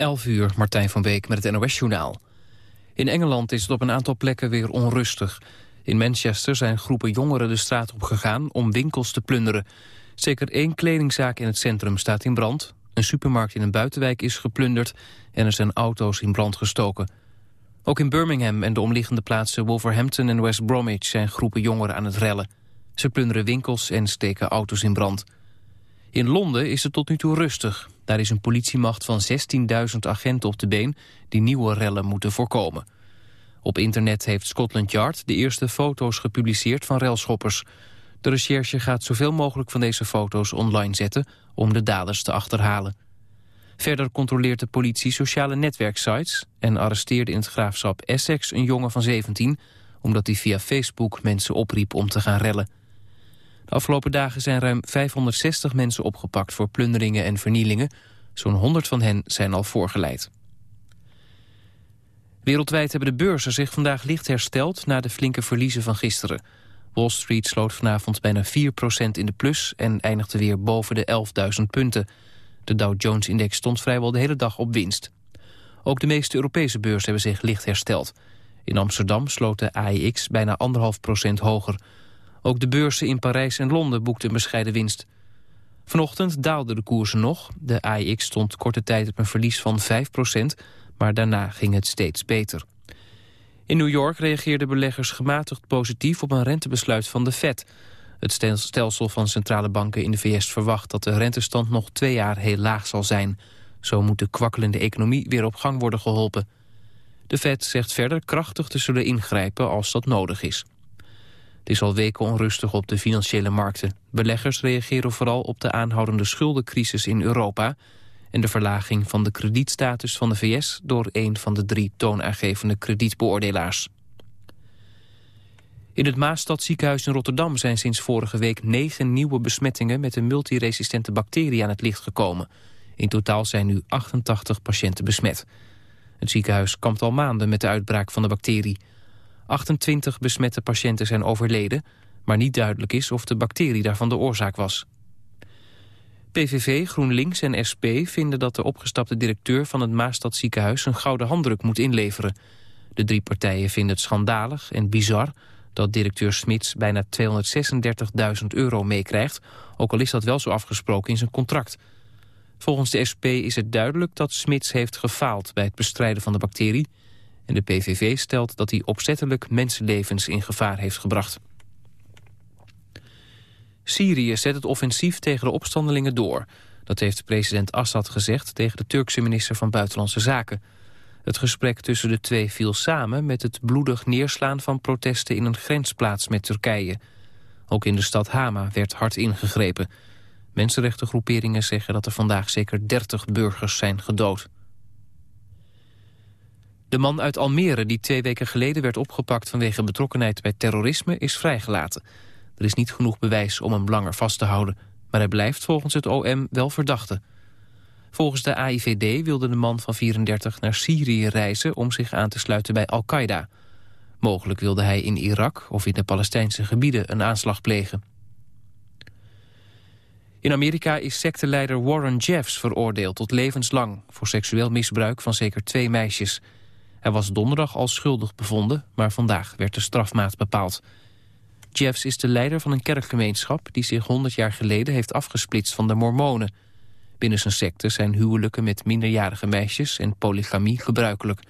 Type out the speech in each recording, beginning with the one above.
11 uur, Martijn van Beek met het NOS-journaal. In Engeland is het op een aantal plekken weer onrustig. In Manchester zijn groepen jongeren de straat op gegaan om winkels te plunderen. Zeker één kledingzaak in het centrum staat in brand. Een supermarkt in een buitenwijk is geplunderd en er zijn auto's in brand gestoken. Ook in Birmingham en de omliggende plaatsen Wolverhampton en West Bromwich zijn groepen jongeren aan het rellen. Ze plunderen winkels en steken auto's in brand. In Londen is het tot nu toe rustig. Daar is een politiemacht van 16.000 agenten op de been... die nieuwe rellen moeten voorkomen. Op internet heeft Scotland Yard de eerste foto's gepubliceerd van relschoppers. De recherche gaat zoveel mogelijk van deze foto's online zetten... om de daders te achterhalen. Verder controleert de politie sociale netwerksites... en arresteerde in het graafschap Essex een jongen van 17... omdat hij via Facebook mensen opriep om te gaan rellen. Afgelopen dagen zijn ruim 560 mensen opgepakt voor plunderingen en vernielingen. Zo'n 100 van hen zijn al voorgeleid. Wereldwijd hebben de beurzen zich vandaag licht hersteld... na de flinke verliezen van gisteren. Wall Street sloot vanavond bijna 4% in de plus... en eindigde weer boven de 11.000 punten. De Dow Jones-index stond vrijwel de hele dag op winst. Ook de meeste Europese beurzen hebben zich licht hersteld. In Amsterdam sloot de AEX bijna 1,5% hoger... Ook de beurzen in Parijs en Londen boekten een bescheiden winst. Vanochtend daalden de koersen nog. De AIX stond korte tijd op een verlies van 5% maar daarna ging het steeds beter. In New York reageerden beleggers gematigd positief op een rentebesluit van de Fed. Het stelsel van centrale banken in de VS verwacht dat de rentestand nog twee jaar heel laag zal zijn. Zo moet de kwakkelende economie weer op gang worden geholpen. De Fed zegt verder krachtig te zullen ingrijpen als dat nodig is. Is al weken onrustig op de financiële markten. Beleggers reageren vooral op de aanhoudende schuldencrisis in Europa... en de verlaging van de kredietstatus van de VS... door een van de drie toonaangevende kredietbeoordelaars. In het Maastadziekenhuis in Rotterdam zijn sinds vorige week negen nieuwe besmettingen met een multiresistente bacterie aan het licht gekomen. In totaal zijn nu 88 patiënten besmet. Het ziekenhuis kampt al maanden met de uitbraak van de bacterie. 28 besmette patiënten zijn overleden... maar niet duidelijk is of de bacterie daarvan de oorzaak was. PVV, GroenLinks en SP vinden dat de opgestapte directeur van het Maastad ziekenhuis een gouden handdruk moet inleveren. De drie partijen vinden het schandalig en bizar dat directeur Smits bijna 236.000 euro meekrijgt, ook al is dat wel zo afgesproken in zijn contract. Volgens de SP is het duidelijk dat Smits heeft gefaald bij het bestrijden van de bacterie en de PVV stelt dat hij opzettelijk mensenlevens in gevaar heeft gebracht. Syrië zet het offensief tegen de opstandelingen door. Dat heeft president Assad gezegd tegen de Turkse minister van Buitenlandse Zaken. Het gesprek tussen de twee viel samen met het bloedig neerslaan van protesten in een grensplaats met Turkije. Ook in de stad Hama werd hard ingegrepen. Mensenrechtengroeperingen zeggen dat er vandaag zeker 30 burgers zijn gedood. De man uit Almere die twee weken geleden werd opgepakt vanwege betrokkenheid bij terrorisme is vrijgelaten. Er is niet genoeg bewijs om hem langer vast te houden, maar hij blijft volgens het OM wel verdachte. Volgens de AIVD wilde de man van 34 naar Syrië reizen om zich aan te sluiten bij Al-Qaeda. Mogelijk wilde hij in Irak of in de Palestijnse gebieden een aanslag plegen. In Amerika is secteleider Warren Jeffs veroordeeld tot levenslang... voor seksueel misbruik van zeker twee meisjes. Hij was donderdag al schuldig bevonden, maar vandaag werd de strafmaat bepaald. Jeffs is de leider van een kerkgemeenschap die zich 100 jaar geleden heeft afgesplitst van de mormonen. Binnen zijn secte zijn huwelijken met minderjarige meisjes en polygamie gebruikelijk.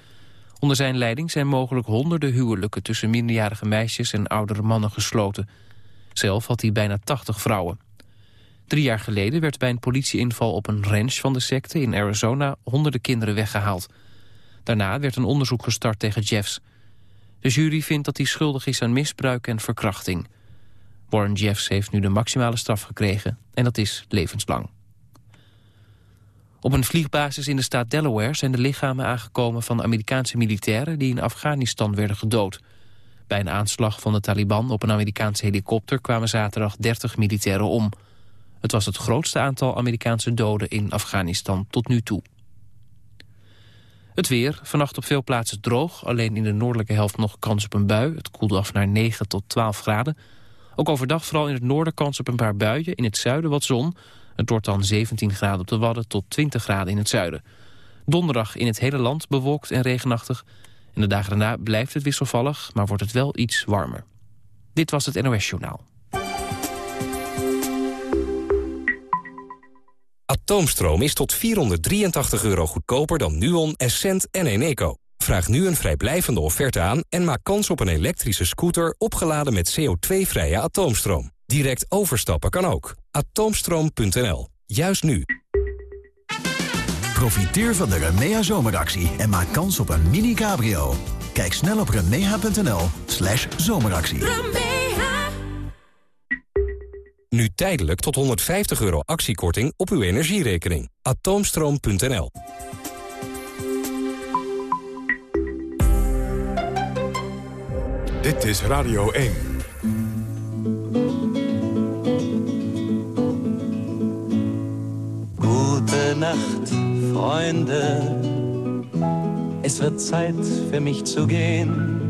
Onder zijn leiding zijn mogelijk honderden huwelijken tussen minderjarige meisjes en oudere mannen gesloten. Zelf had hij bijna 80 vrouwen. Drie jaar geleden werd bij een politieinval op een ranch van de secte in Arizona honderden kinderen weggehaald. Daarna werd een onderzoek gestart tegen Jeffs. De jury vindt dat hij schuldig is aan misbruik en verkrachting. Warren Jeffs heeft nu de maximale straf gekregen en dat is levenslang. Op een vliegbasis in de staat Delaware zijn de lichamen aangekomen van Amerikaanse militairen die in Afghanistan werden gedood. Bij een aanslag van de Taliban op een Amerikaanse helikopter kwamen zaterdag 30 militairen om. Het was het grootste aantal Amerikaanse doden in Afghanistan tot nu toe. Het weer, vannacht op veel plaatsen droog. Alleen in de noordelijke helft nog kans op een bui. Het koelt af naar 9 tot 12 graden. Ook overdag vooral in het noorden kans op een paar buien. In het zuiden wat zon. Het wordt dan 17 graden op de Wadden tot 20 graden in het zuiden. Donderdag in het hele land bewolkt en regenachtig. En de dagen daarna blijft het wisselvallig, maar wordt het wel iets warmer. Dit was het NOS Journaal. Atoomstroom is tot 483 euro goedkoper dan Nuon, Essent en Eneco. Vraag nu een vrijblijvende offerte aan en maak kans op een elektrische scooter opgeladen met CO2-vrije atoomstroom. Direct overstappen kan ook. Atoomstroom.nl. Juist nu. Profiteer van de Remea zomeractie en maak kans op een mini cabrio. Kijk snel op remea.nl slash zomeractie. Nu tijdelijk tot 150 euro actiekorting op uw energierekening. Atoomstroom.nl Dit is Radio 1. Gute Nacht, Freunde. Es wird Zeit für mich zu gehen.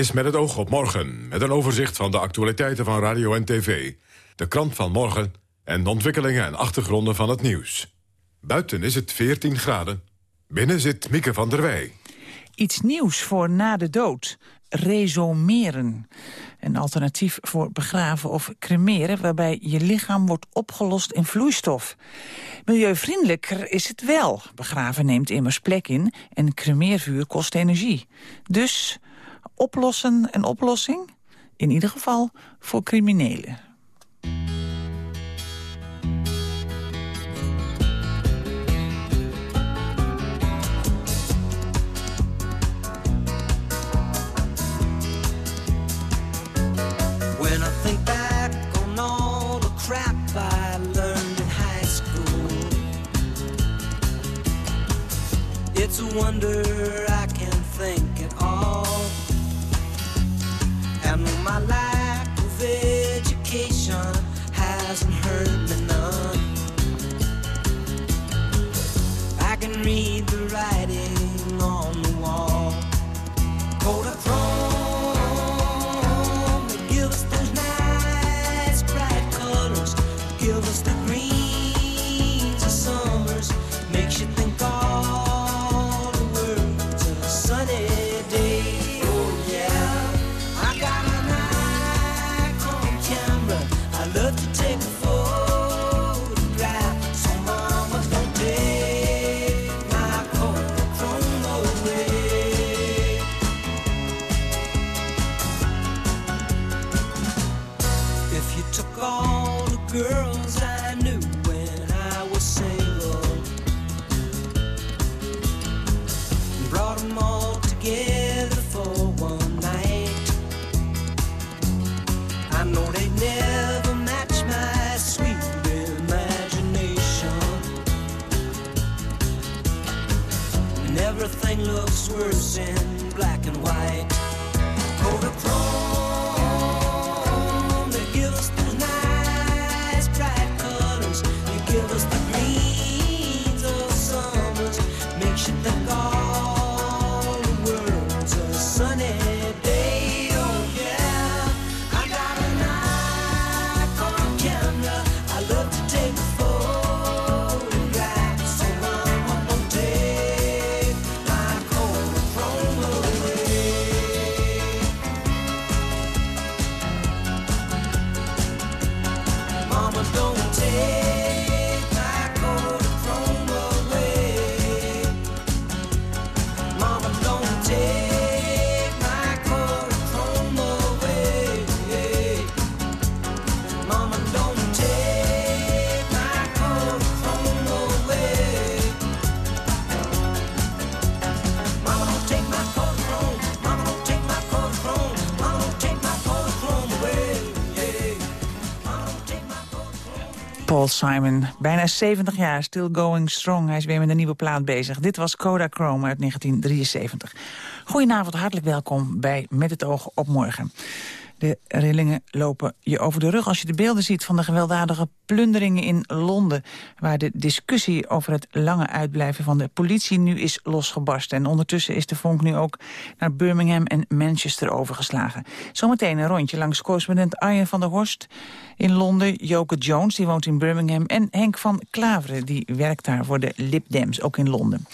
Is met het oog op morgen, met een overzicht van de actualiteiten van radio en tv. De krant van morgen en de ontwikkelingen en achtergronden van het nieuws. Buiten is het 14 graden. Binnen zit Mieke van der Wij. Iets nieuws voor na de dood. Resomeren. Een alternatief voor begraven of cremeren... waarbij je lichaam wordt opgelost in vloeistof. Milieuvriendelijker is het wel. Begraven neemt immers plek in en cremeervuur kost energie. Dus oplossen een oplossing? In ieder geval voor criminelen. When I think back on all the crap I learned in high school, it's a wonder I can think at all. Simon, bijna 70 jaar, still going strong. Hij is weer met een nieuwe plaat bezig. Dit was Kodachrome uit 1973. Goedenavond, hartelijk welkom bij Met het oog op morgen. De rillingen lopen je over de rug als je de beelden ziet van de gewelddadige plunderingen in Londen, waar de discussie over het lange uitblijven van de politie nu is losgebarsten. En ondertussen is de vonk nu ook naar Birmingham en Manchester overgeslagen. Zometeen een rondje langs correspondent Arjen van der Horst in Londen, Joke Jones, die woont in Birmingham, en Henk van Klaveren, die werkt daar voor de Lib Dems, ook in Londen.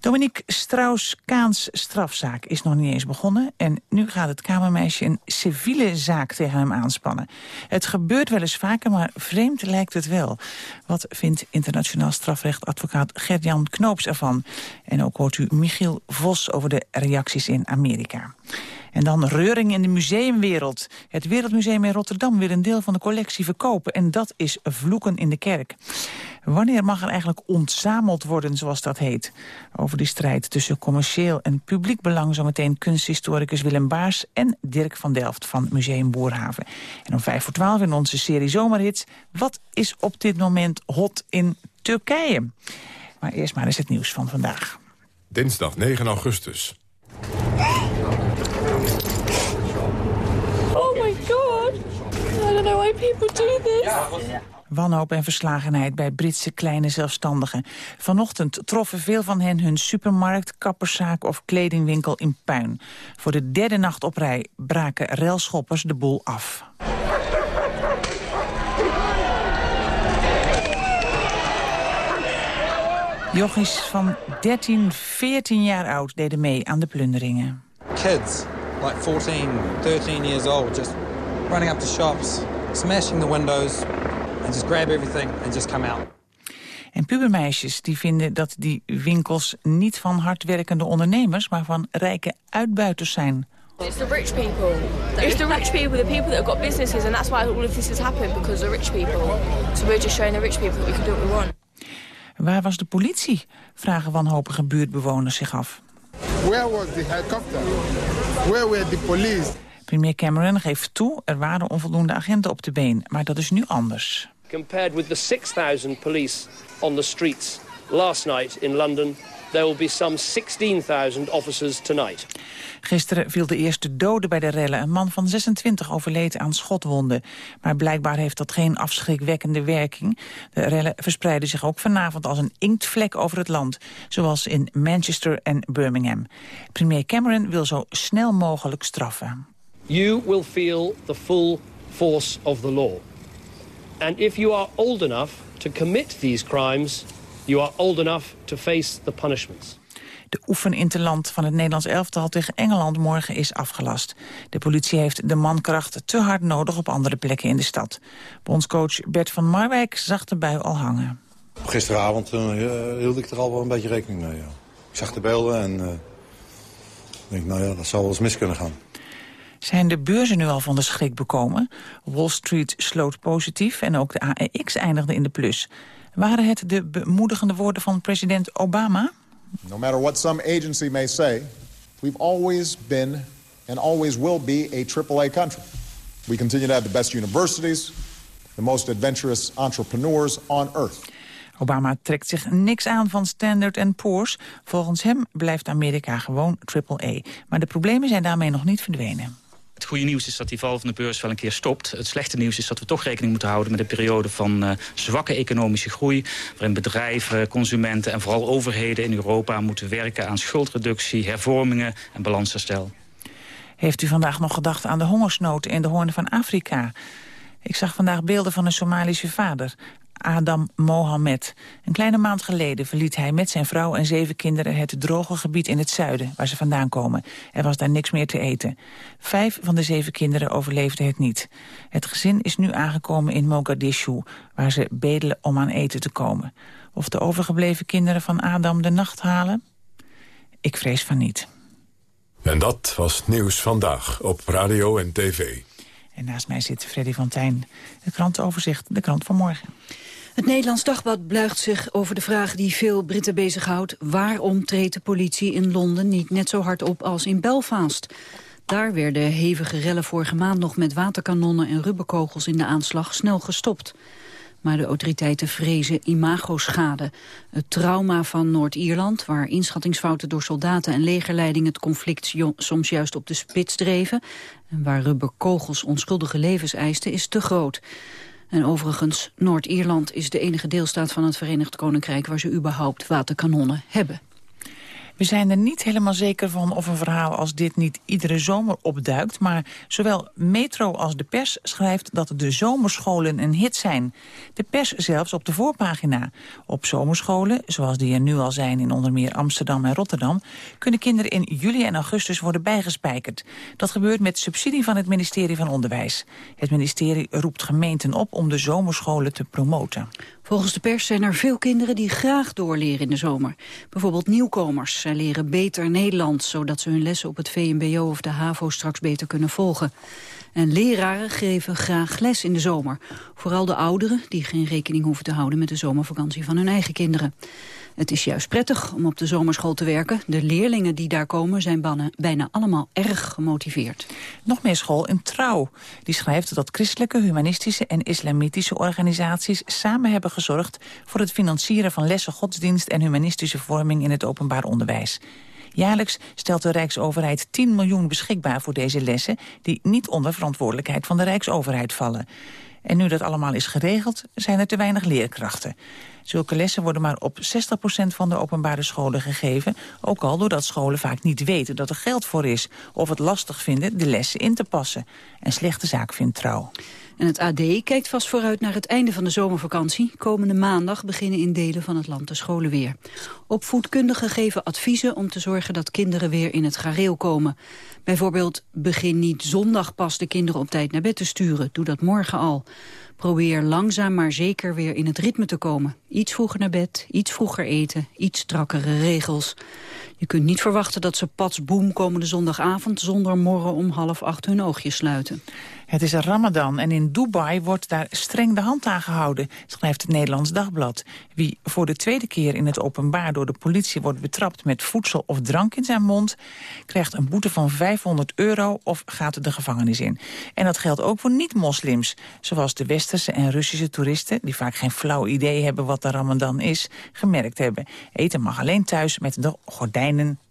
Dominique Strauss-Kaans strafzaak is nog niet eens begonnen... en nu gaat het kamermeisje een civiele zaak tegen hem aanspannen. Het gebeurt wel eens vaker, maar vreemd lijkt het wel. Wat vindt internationaal strafrechtadvocaat Gert-Jan Knoops ervan? En ook hoort u Michiel Vos over de reacties in Amerika. En dan reuring in de museumwereld. Het Wereldmuseum in Rotterdam wil een deel van de collectie verkopen. En dat is vloeken in de kerk. Wanneer mag er eigenlijk ontzameld worden, zoals dat heet? Over die strijd tussen commercieel en publiek belang... zometeen kunsthistoricus Willem Baars en Dirk van Delft van Museum Boerhaven. En om vijf voor twaalf in onze serie Zomerhits... wat is op dit moment hot in Turkije? Maar eerst maar eens het nieuws van vandaag. Dinsdag 9 augustus. Oh my god! I Wanhoop en verslagenheid bij Britse kleine zelfstandigen. Vanochtend troffen veel van hen hun supermarkt, kapperszaak of kledingwinkel in puin. Voor de derde nacht op rij braken relschoppers de boel af. Jochies van 13, 14 jaar oud deden mee aan de plunderingen. kids, like 14, 13 years old, just running up to shops, smashing the windows, and just grab everything and just come out. En pubermeisjes die vinden dat die winkels niet van hardwerkende ondernemers... maar van rijke uitbuiters zijn. It's the rich people. It's the rich people, the people that have got businesses, and that's why all of this has happened because the rich people. So we're just showing the rich people that we can do what we want. Waar was de politie? Vragen wanhopige buurtbewoners zich af. Where was the helicopter? Where were the police? Premier Cameron geeft toe, er waren onvoldoende agenten op de been. Maar dat is nu anders. Compared with the 6,000 police on the streets last night in London, there will be some 16,000 officers tonight. Gisteren viel de eerste dode bij de rellen. Een man van 26 overleed aan schotwonden. Maar blijkbaar heeft dat geen afschrikwekkende werking. De rellen verspreiden zich ook vanavond als een inktvlek over het land. Zoals in Manchester en Birmingham. Premier Cameron wil zo snel mogelijk straffen. You will feel the full force of the law. And if you are old enough to commit these crimes, you are old enough to face the punishments. De oefeninterland van het Nederlands elftal tegen Engeland morgen is afgelast. De politie heeft de mankracht te hard nodig op andere plekken in de stad. Bondscoach Bert van Marwijk zag de bui al hangen. Gisteravond eh, hield ik er al wel een beetje rekening mee. Ja. Ik zag de beelden en eh, ik denk, nou ja, dat zou wel eens mis kunnen gaan. Zijn de beurzen nu al van de schrik bekomen? Wall Street sloot positief en ook de AEX eindigde in de plus. Waren het de bemoedigende woorden van president Obama? No matter what some agency may say, we've always been and always will be a AAA country. We continue to have the best universities, the most adventurous entrepreneurs on earth. Obama trekt zich niks aan van Standard Poor's. Volgens hem blijft Amerika gewoon AAA. Maar de problemen zijn daarmee nog niet verdwenen. Het goede nieuws is dat die val van de beurs wel een keer stopt. Het slechte nieuws is dat we toch rekening moeten houden met een periode van uh, zwakke economische groei. Waarin bedrijven, consumenten en vooral overheden in Europa moeten werken aan schuldreductie, hervormingen en balansherstel. Heeft u vandaag nog gedacht aan de hongersnood in de hoorn van Afrika? Ik zag vandaag beelden van een Somalische vader. Adam Mohammed. Een kleine maand geleden verliet hij met zijn vrouw en zeven kinderen het droge gebied in het zuiden, waar ze vandaan komen. Er was daar niks meer te eten. Vijf van de zeven kinderen overleefden het niet. Het gezin is nu aangekomen in Mogadishu, waar ze bedelen om aan eten te komen. Of de overgebleven kinderen van Adam de nacht halen? Ik vrees van niet. En dat was Nieuws Vandaag op radio en tv. En naast mij zit Freddy van Tijn, het krantenoverzicht, de krant van morgen. Het Nederlands Dagblad buigt zich over de vraag die veel Britten bezighoudt. Waarom treedt de politie in Londen niet net zo hard op als in Belfast? Daar werden hevige rellen vorige maand nog met waterkanonnen en rubberkogels in de aanslag snel gestopt. Maar de autoriteiten vrezen imagoschade. Het trauma van Noord-Ierland, waar inschattingsfouten door soldaten en legerleiding het conflict soms juist op de spits dreven, en waar rubberkogels onschuldige levens eisten, is te groot. En overigens, Noord-Ierland is de enige deelstaat van het Verenigd Koninkrijk waar ze überhaupt waterkanonnen hebben. We zijn er niet helemaal zeker van of een verhaal als dit niet iedere zomer opduikt. Maar zowel Metro als de pers schrijft dat de zomerscholen een hit zijn. De pers zelfs op de voorpagina. Op zomerscholen, zoals die er nu al zijn in onder meer Amsterdam en Rotterdam... kunnen kinderen in juli en augustus worden bijgespijkerd. Dat gebeurt met subsidie van het ministerie van Onderwijs. Het ministerie roept gemeenten op om de zomerscholen te promoten. Volgens de pers zijn er veel kinderen die graag doorleren in de zomer. Bijvoorbeeld nieuwkomers. Leren beter Nederlands, zodat ze hun lessen op het VMBO of de HAVO straks beter kunnen volgen. En leraren geven graag les in de zomer. Vooral de ouderen, die geen rekening hoeven te houden met de zomervakantie van hun eigen kinderen. Het is juist prettig om op de zomerschool te werken. De leerlingen die daar komen zijn bijna allemaal erg gemotiveerd. Nog meer school in Trouw. Die schrijft dat christelijke, humanistische en islamitische organisaties samen hebben gezorgd voor het financieren van lessen godsdienst en humanistische vorming in het openbaar onderwijs. Jaarlijks stelt de Rijksoverheid 10 miljoen beschikbaar voor deze lessen... die niet onder verantwoordelijkheid van de Rijksoverheid vallen. En nu dat allemaal is geregeld, zijn er te weinig leerkrachten. Zulke lessen worden maar op 60% van de openbare scholen gegeven... ook al doordat scholen vaak niet weten dat er geld voor is... of het lastig vinden de lessen in te passen. Een slechte zaak vindt Trouw. En het AD kijkt vast vooruit naar het einde van de zomervakantie. Komende maandag beginnen in delen van het land de scholen weer. Opvoedkundigen geven adviezen om te zorgen dat kinderen weer in het gareel komen. Bijvoorbeeld begin niet zondag pas de kinderen op tijd naar bed te sturen. Doe dat morgen al. Probeer langzaam maar zeker weer in het ritme te komen. Iets vroeger naar bed, iets vroeger eten, iets strakkere regels. Je kunt niet verwachten dat ze pats boem komende zondagavond... zonder morgen om half acht hun oogjes sluiten. Het is ramadan en in Dubai wordt daar streng de hand aan gehouden, schrijft het Nederlands Dagblad. Wie voor de tweede keer in het openbaar door de politie wordt betrapt met voedsel of drank in zijn mond, krijgt een boete van 500 euro of gaat de gevangenis in. En dat geldt ook voor niet-moslims, zoals de westerse en Russische toeristen, die vaak geen flauw idee hebben wat de ramadan is, gemerkt hebben. Eten mag alleen thuis met de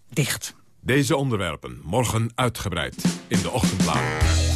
dicht. Deze onderwerpen morgen uitgebreid in de ochtendbladen.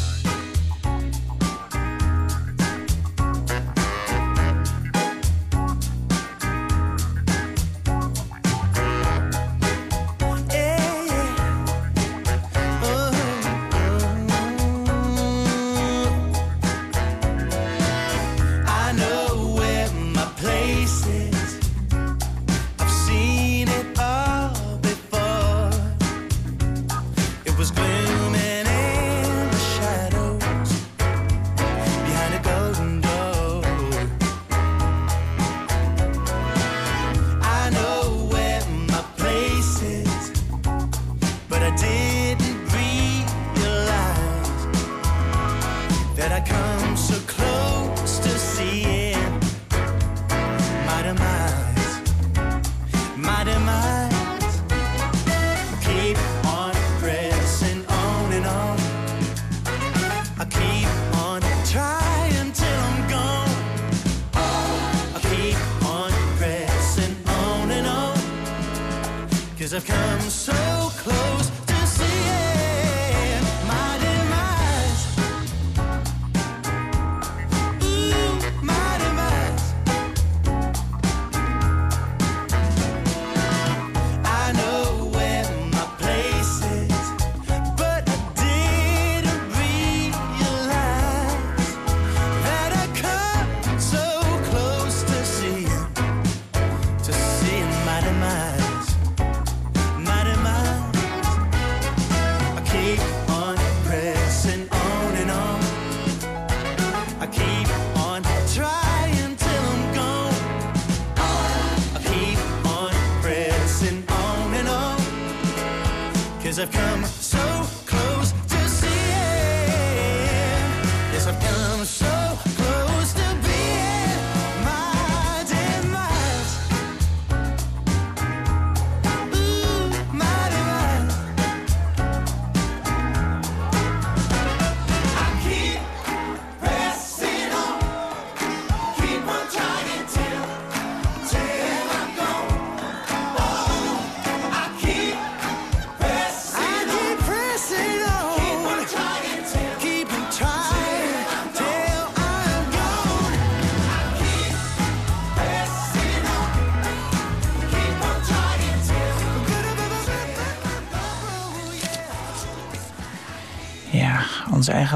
So close I've come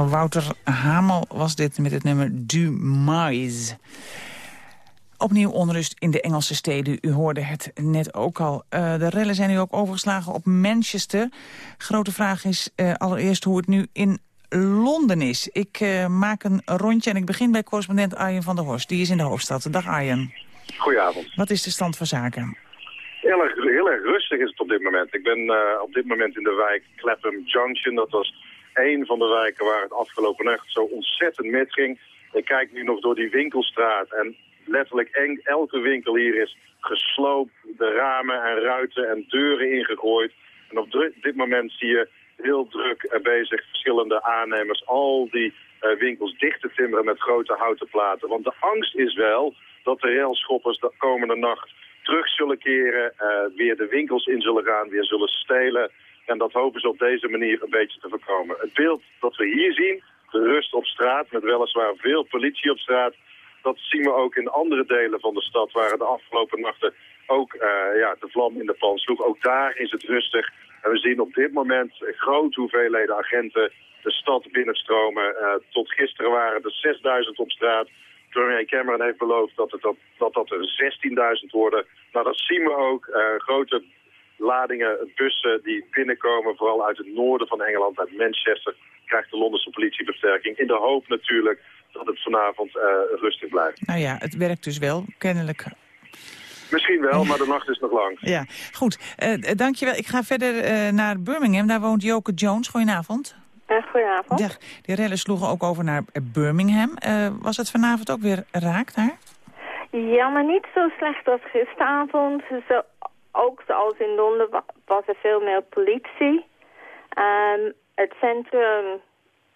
Wouter Hamel was dit met het nummer Du Mais. Opnieuw onrust in de Engelse steden. U hoorde het net ook al. Eh, de rellen zijn nu ook overgeslagen op Manchester. Grote vraag is eh, allereerst hoe het nu in Londen is. Ik eh, maak een rondje en ik begin bij correspondent Arjen van der Horst. Die is in de hoofdstad. Dag Arjen. Goedenavond. Wat is de stand van zaken? Heel erg, heel erg rustig is het op dit moment. Ik ben op dit moment in de wijk Clapham Junction. Dat was één van de wijken waar het afgelopen nacht zo ontzettend misging. Ik kijk nu nog door die winkelstraat en letterlijk elke winkel hier is gesloopt. De ramen en ruiten en deuren ingegooid. En op dit moment zie je heel druk eh, bezig verschillende aannemers al die eh, winkels dicht te timmeren met grote houten platen. Want de angst is wel dat de railschoppers de komende nacht terug zullen keren, eh, weer de winkels in zullen gaan, weer zullen stelen. En dat hopen ze op deze manier een beetje te voorkomen. Het beeld dat we hier zien, de rust op straat, met weliswaar veel politie op straat, dat zien we ook in andere delen van de stad, waar de afgelopen nachten ook eh, ja, de vlam in de pan sloeg. Ook daar is het rustig. En we zien op dit moment grote hoeveelheden agenten de stad binnenstromen. Eh, tot gisteren waren er 6000 op straat. Premier Cameron heeft beloofd dat het, dat, dat, dat er 16.000 worden. Nou, dat zien we ook. Eh, grote ladingen bussen die binnenkomen, vooral uit het noorden van Engeland, uit Manchester, krijgt de Londense politie versterking. In de hoop natuurlijk dat het vanavond eh, rustig blijft. Nou ja, het werkt dus wel, kennelijk. Misschien wel, maar de nacht is nog lang. Ja, goed. Eh eh, dankjewel. Ik ga verder eh, naar Birmingham. Daar woont Joke Jones. Goedenavond. goedenavond. Dag. Die rellen sloegen ook over naar Birmingham. Eh, was het vanavond ook weer raak daar? Ja, maar niet zo slecht als gisteravond. Zo, ook zoals in Londen wa- was er veel meer politie. Ehm, het centrum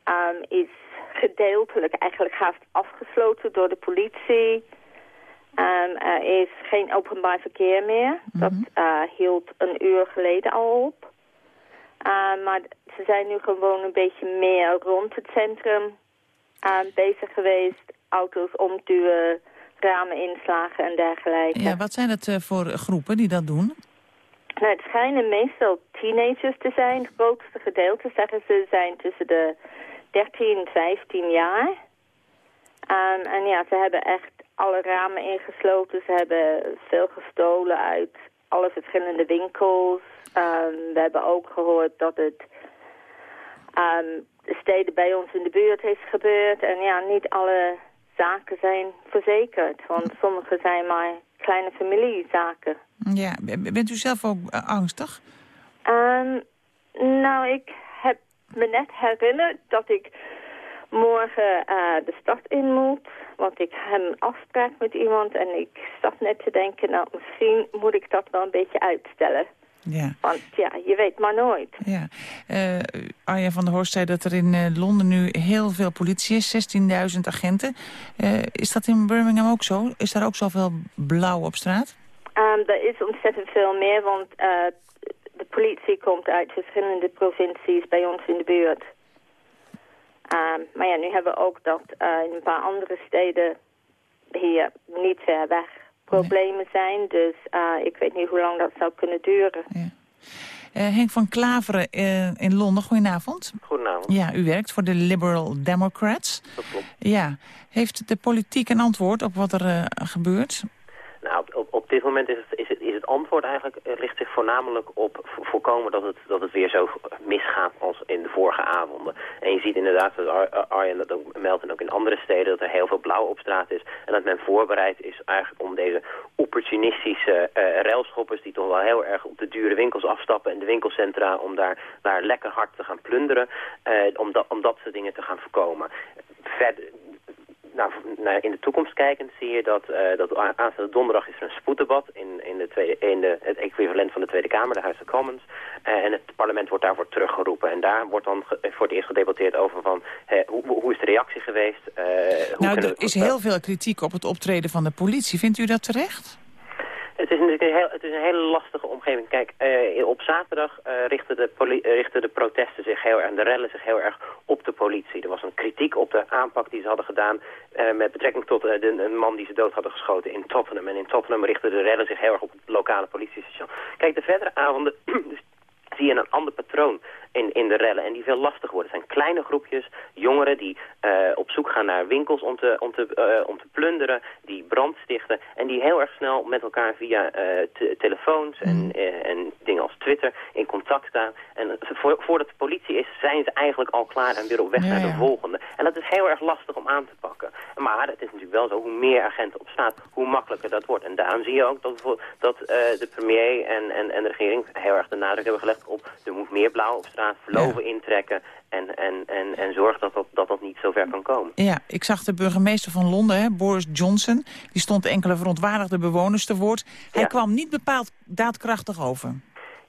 ehm, is gedeeltelijk eigenlijk haast afgesloten door de politie. Ehm, er is geen openbaar verkeer meer. Dat eh, hield een uur geleden al op. Maar ze zijn nu gewoon een beetje meer rond het centrum bezig geweest. Auto's omduwen, ramen inslagen en dergelijke. Ja, wat zijn het eh, voor groepen die dat doen? Nou, het schijnen meestal teenagers te zijn. Het grootste gedeelte, zeggen ze, zijn tussen de 13 en 15 jaar. En ja, ze hebben echt alle ramen ingesloten. Ze hebben veel gestolen uit alle verschillende winkels. Ehm, we hebben ook gehoord dat het ehm, steden bij ons in de buurt is gebeurd. En ja, niet alle zaken zijn verzekerd. Want sommige zijn maar kleine familiezaken. Ja, bent u zelf ook eh, angstig? Ehm, nou, ik heb me net herinnerd dat ik morgen eh, de stad in moet. Want ik heb een afspraak met iemand en ik zat net te denken, nou misschien moet ik dat wel een beetje uitstellen. Ja. Want ja, je weet maar nooit. Ja. Eh Arjen van der Horst zei dat er in eh, Londen nu heel veel politie is, 16.000 agenten. Eh, is dat in Birmingham ook zo? Is daar ook zoveel blauw op straat? Ehm, er is ontzettend veel meer, want de politie komt uit verschillende provincies bij ons in de buurt. Ehm, maar ja, nu hebben we ook dat in een paar andere steden hier niet ver weg problemen zijn. Dus eh, ik weet niet hoe lang dat zou kunnen duren. Eh, Henk van Klaveren eh, in Londen, goedenavond. Goedenavond. Ja, u werkt voor de Liberal Democrats. Dat klopt. Ja. Heeft de politiek een antwoord op wat er gebeurt? Nou, op, op, dit moment is het, is, het, antwoord eigenlijk, eh, richt zich voornamelijk op vo- voorkomen dat het, dat het weer zo misgaat als in de vorige avonden. En je ziet inderdaad, dat Ar- Ar- Arjen dat ook meldt en ook in andere steden, dat er heel veel blauw op straat is. En dat men voorbereid is eigenlijk om deze opportunistische eh railschoppers die toch wel heel erg op de dure winkels afstappen en de winkelcentra om daar, daar lekker hard te gaan plunderen, eh, om, dat, om dat soort dingen te gaan voorkomen. Verder, nou, naar in de toekomst kijkend zie je dat, eh, dat aanstaande donderdag is er een spoeddebat in, in, de tweede, in de, het equivalent van de Tweede Kamer, de House of Commons. Eh, en het parlement wordt daarvoor teruggeroepen. En daar wordt dan ge- voor het eerst gedebatteerd over van hè, hoe, hoe is de reactie geweest? Eh, hoe nou, er we- is heel veel kritiek op het optreden van de politie. Vindt u dat terecht? Het is natuurlijk een, heel, het is een hele lastige omgeving. Kijk, eh, op zaterdag eh, richten, de eh, de protesten zich heel erg, en de rellen zich heel erg op de politie. Er was een kritiek op de aanpak die ze hadden gedaan met betrekking tot de, een man die ze dood hadden geschoten in Tottenham. En in Tottenham richten de rellen zich heel erg op het lokale politiestation. Kijk, de verdere avonden zie je een ander patroon in, in de rellen en die veel lastig worden. Het zijn kleine groepjes, jongeren die eh, op zoek gaan naar winkels om te, om, te, eh, om te plunderen, die brand stichten en die heel erg snel met elkaar via eh, te- telefoons en, eh, en dingen als Twitter in contact staan. En voor, voordat de politie is, zijn ze eigenlijk al klaar en weer op weg Ja, naar de ja. volgende. En dat is heel erg lastig om aan te pakken. Maar het is natuurlijk wel zo, hoe meer agenten op straat, hoe makkelijker dat wordt. En daarom zie je ook dat, dat de premier en, en, en de regering heel erg de nadruk hebben gelegd op er moet meer blauw op straat, verloven intrekken en, en, en, en zorg dat dat, dat dat niet zo ver kan komen. Ja, ik zag de burgemeester van Londen, hè, Boris Johnson. Die stond enkele verontwaardigde bewoners te woord. Hij kwam niet bepaald daadkrachtig over.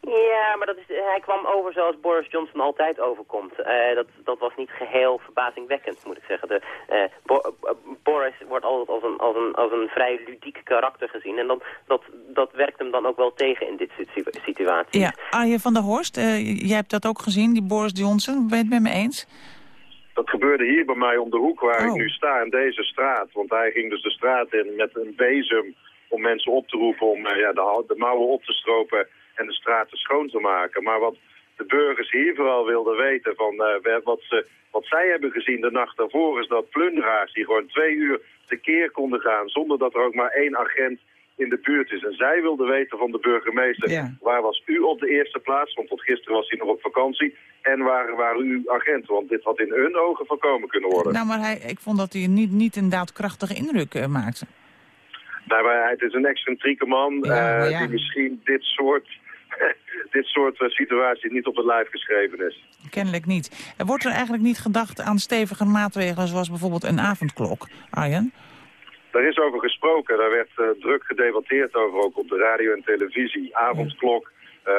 Ja, maar dat is, hij kwam over zoals Boris Johnson altijd overkomt. Eh, dat, dat was niet geheel verbazingwekkend, moet ik zeggen. De, eh, Bo- eh, Boris wordt altijd als een, als, een, als een vrij ludiek karakter gezien. En dat, dat, dat werkt hem dan ook wel tegen in dit soort situ- situaties. Ja, Arjen van der Horst, eh, jij hebt dat ook gezien, die Boris Johnson. Ben je het met me eens? Dat gebeurde hier bij mij om de hoek waar Oh. ik nu sta, in deze straat. Want hij ging dus de straat in met een bezem om mensen op te roepen om eh, ja, de, de mouwen op te stropen en de straten schoon te maken. Maar wat de burgers hier vooral wilden weten van eh, wat, ze, wat zij hebben gezien de nacht daarvoor is dat plunderaars die gewoon twee uur tekeer konden gaan zonder dat er ook maar één agent in de buurt is. En zij wilden weten van de burgemeester, Ja. waar was u op de eerste plaats? Want tot gisteren was hij nog op vakantie. En waar waren uw agenten? Want dit had in hun ogen voorkomen kunnen worden. Nou, maar hij, ik vond dat hij niet, niet een daadkrachtige indruk eh, maakte. Nou, maar het is een excentrieke man Ja, eh, die misschien dit soort, dit soort eh, situaties niet op het lijf geschreven is. Kennelijk niet. Er wordt er eigenlijk niet gedacht aan stevige maatregelen... zoals bijvoorbeeld een avondklok, Arjen? Daar is over gesproken, daar werd eh, druk gedebatteerd over, ook op de radio en televisie. Avondklok, eh,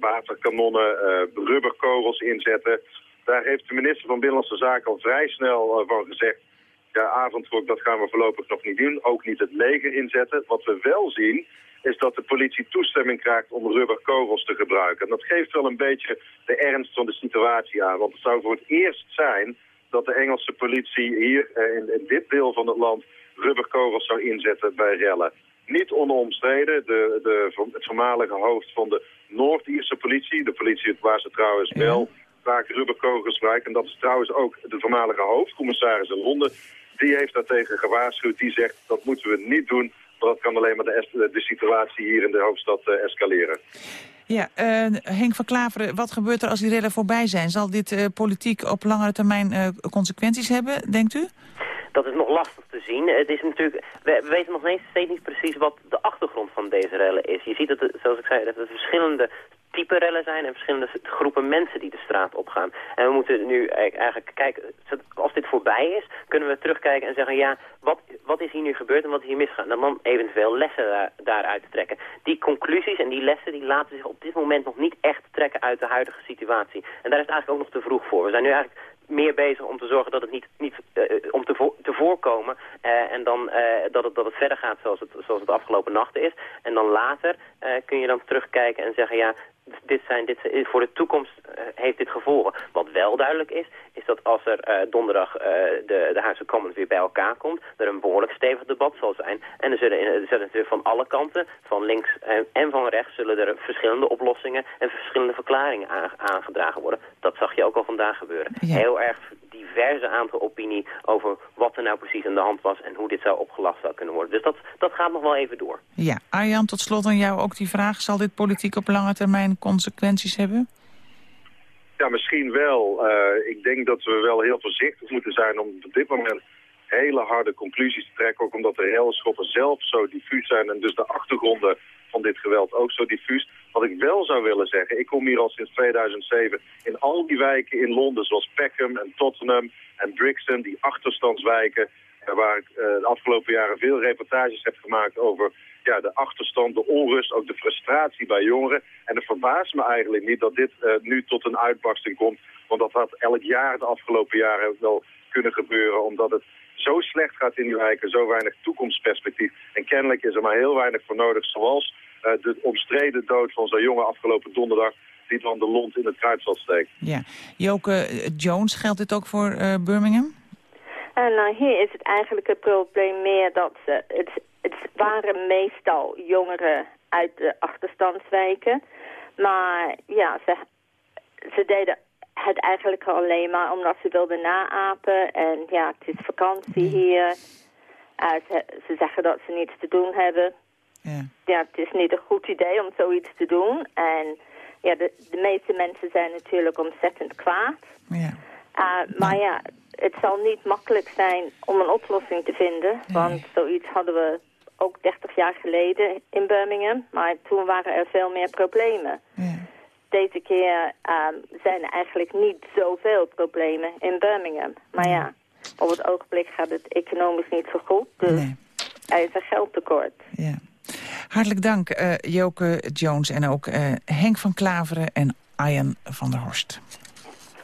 waterkanonnen, eh, rubberkogels inzetten. Daar heeft de minister van Binnenlandse Zaken al vrij snel van gezegd... ja, avondklok, dat gaan we voorlopig nog niet doen. Ook niet het leger inzetten. Wat we wel zien, is dat de politie toestemming krijgt om rubberkogels te gebruiken. En dat geeft wel een beetje de ernst van de situatie aan. Want het zou voor het eerst zijn dat de Engelse politie hier eh, in, in dit deel van het land rubberkogels zou inzetten bij rellen. Niet onomstreden, de, de, het voormalige hoofd van de Noord-Ierse politie, de politie waar ze trouwens wel vaak rubberkogels gebruiken, en dat is trouwens ook de voormalige hoofdcommissaris in Londen, die heeft daartegen gewaarschuwd. Die zegt dat moeten we niet doen, dat kan alleen maar de, de situatie hier in de hoofdstad eh, escaleren. Ja, eh, Henk van Klaveren, wat gebeurt er als die rellen voorbij zijn? Zal dit eh, politiek op langere termijn eh, consequenties hebben, denkt u? Dat is nog lastig te zien. Het is natuurlijk, we, we weten nog niet, steeds niet precies wat de achtergrond van deze rellen is. Je ziet dat, het, zoals ik zei, dat er verschillende type rellen zijn en verschillende groepen mensen die de straat opgaan. En we moeten nu eigenlijk kijken, als dit voorbij is, kunnen we terugkijken en zeggen, ja, wat, wat is hier nu gebeurd en wat is hier misgaan? En dan eventueel lessen daar, daaruit trekken. Die conclusies en die lessen, die laten zich op dit moment nog niet echt trekken uit de huidige situatie. En daar is het eigenlijk ook nog te vroeg voor. We zijn nu eigenlijk meer bezig om te zorgen dat het niet, niet eh, om te, te voorkomen eh, en dan eh, dat, het, dat het verder gaat zoals het, zoals het afgelopen nachten is. En dan later eh, kun je dan terugkijken en zeggen ja, dit zijn, dit, voor de toekomst eh, heeft dit gevolgen. Wat wel duidelijk is, is dat als er eh, donderdag eh, de, de Huis van Commons weer bij elkaar komt, er een behoorlijk stevig debat zal zijn. En er zullen, er zullen natuurlijk van alle kanten, van links en, en van rechts, zullen er verschillende oplossingen en verschillende verklaringen aan- aangedragen worden. Dat zag je ook al vandaag gebeuren. Heel erg diverse aantal opinie over wat er nou precies aan de hand was en hoe dit zou opgelast zou kunnen worden. Dus dat, dat gaat nog wel even door. Ja, Arjan, tot slot aan jou ook die vraag. Zal dit politiek op lange termijn consequenties hebben? Ja, misschien wel. Eh, ik denk dat we wel heel voorzichtig moeten zijn om op dit moment hele harde conclusies te trekken. Ook omdat de relschoppen zelf zo diffuus zijn en dus de achtergronden van dit geweld ook zo diffuus. Wat ik wel zou willen zeggen, ik kom hier al sinds 2007 in al die wijken in Londen, zoals Peckham en Tottenham en Brixton, die achterstandswijken, eh, waar ik eh, de afgelopen jaren veel reportages heb gemaakt over ja, de achterstand, de onrust, ook de frustratie bij jongeren. En het verbaast me eigenlijk niet dat dit eh, nu tot een uitbarsting komt. Want dat had elk jaar de afgelopen jaren wel kunnen gebeuren, omdat het zo slecht gaat in die wijken, zo weinig toekomstperspectief. En kennelijk is er maar heel weinig voor nodig, zoals de omstreden dood van zo'n jongen afgelopen donderdag, die dan de lont in het kruidvat steekt. Ja. Joke eh, Jones, geldt dit ook voor eh, Birmingham? En nou, hier is het eigenlijk het probleem meer dat ze, het, het waren meestal jongeren uit de achterstandswijken. Maar ja, ze, ze deden het eigenlijk alleen maar omdat ze wilden naapen. En ja, het is vakantie hier. Uh, ze, ze zeggen dat ze niets te doen hebben. Ja. Ja, het is niet een goed idee om zoiets te doen. En ja, de, de meeste mensen zijn natuurlijk ontzettend kwaad. Ja. Uh, maar ja, het zal niet makkelijk zijn om een oplossing te vinden. Want zoiets hadden we ook 30 jaar geleden in Birmingham. Maar toen waren er veel meer problemen. Deze keer um, zijn er eigenlijk niet zoveel problemen in Birmingham. Maar ja, op het ogenblik gaat het economisch niet zo goed. Dus er is een geldtekort. Ja. Hartelijk dank, uh, Joke Jones en ook uh, Henk van Klaveren en Arjen van der Horst.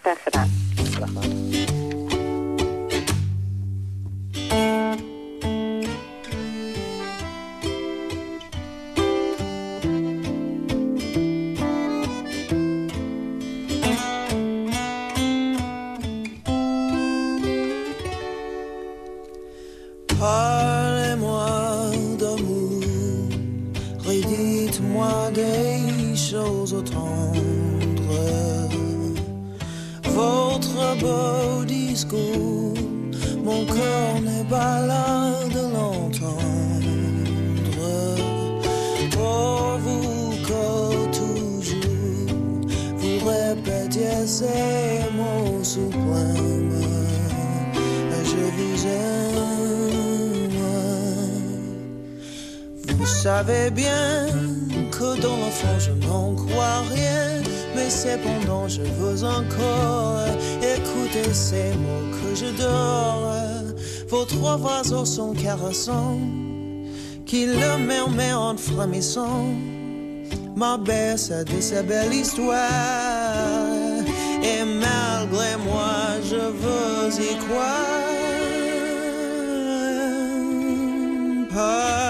Graag gedaan. Graag gedaan. Choses. Votre beau discours, mon cœur n'est pas là de l'entendre. Pour vous que toujours, vous répétiez ces mots suprêmes. Je vous aime. Vous savez bien que dans le fond je n'en crois rien, mais cependant je veux encore écouter ces mots que je dors. Vos trois oiseaux sont caressants, qui le murmurent en frémissant. Ma baisse de sa belle histoire, et malgré moi je veux y croire. Parle-moi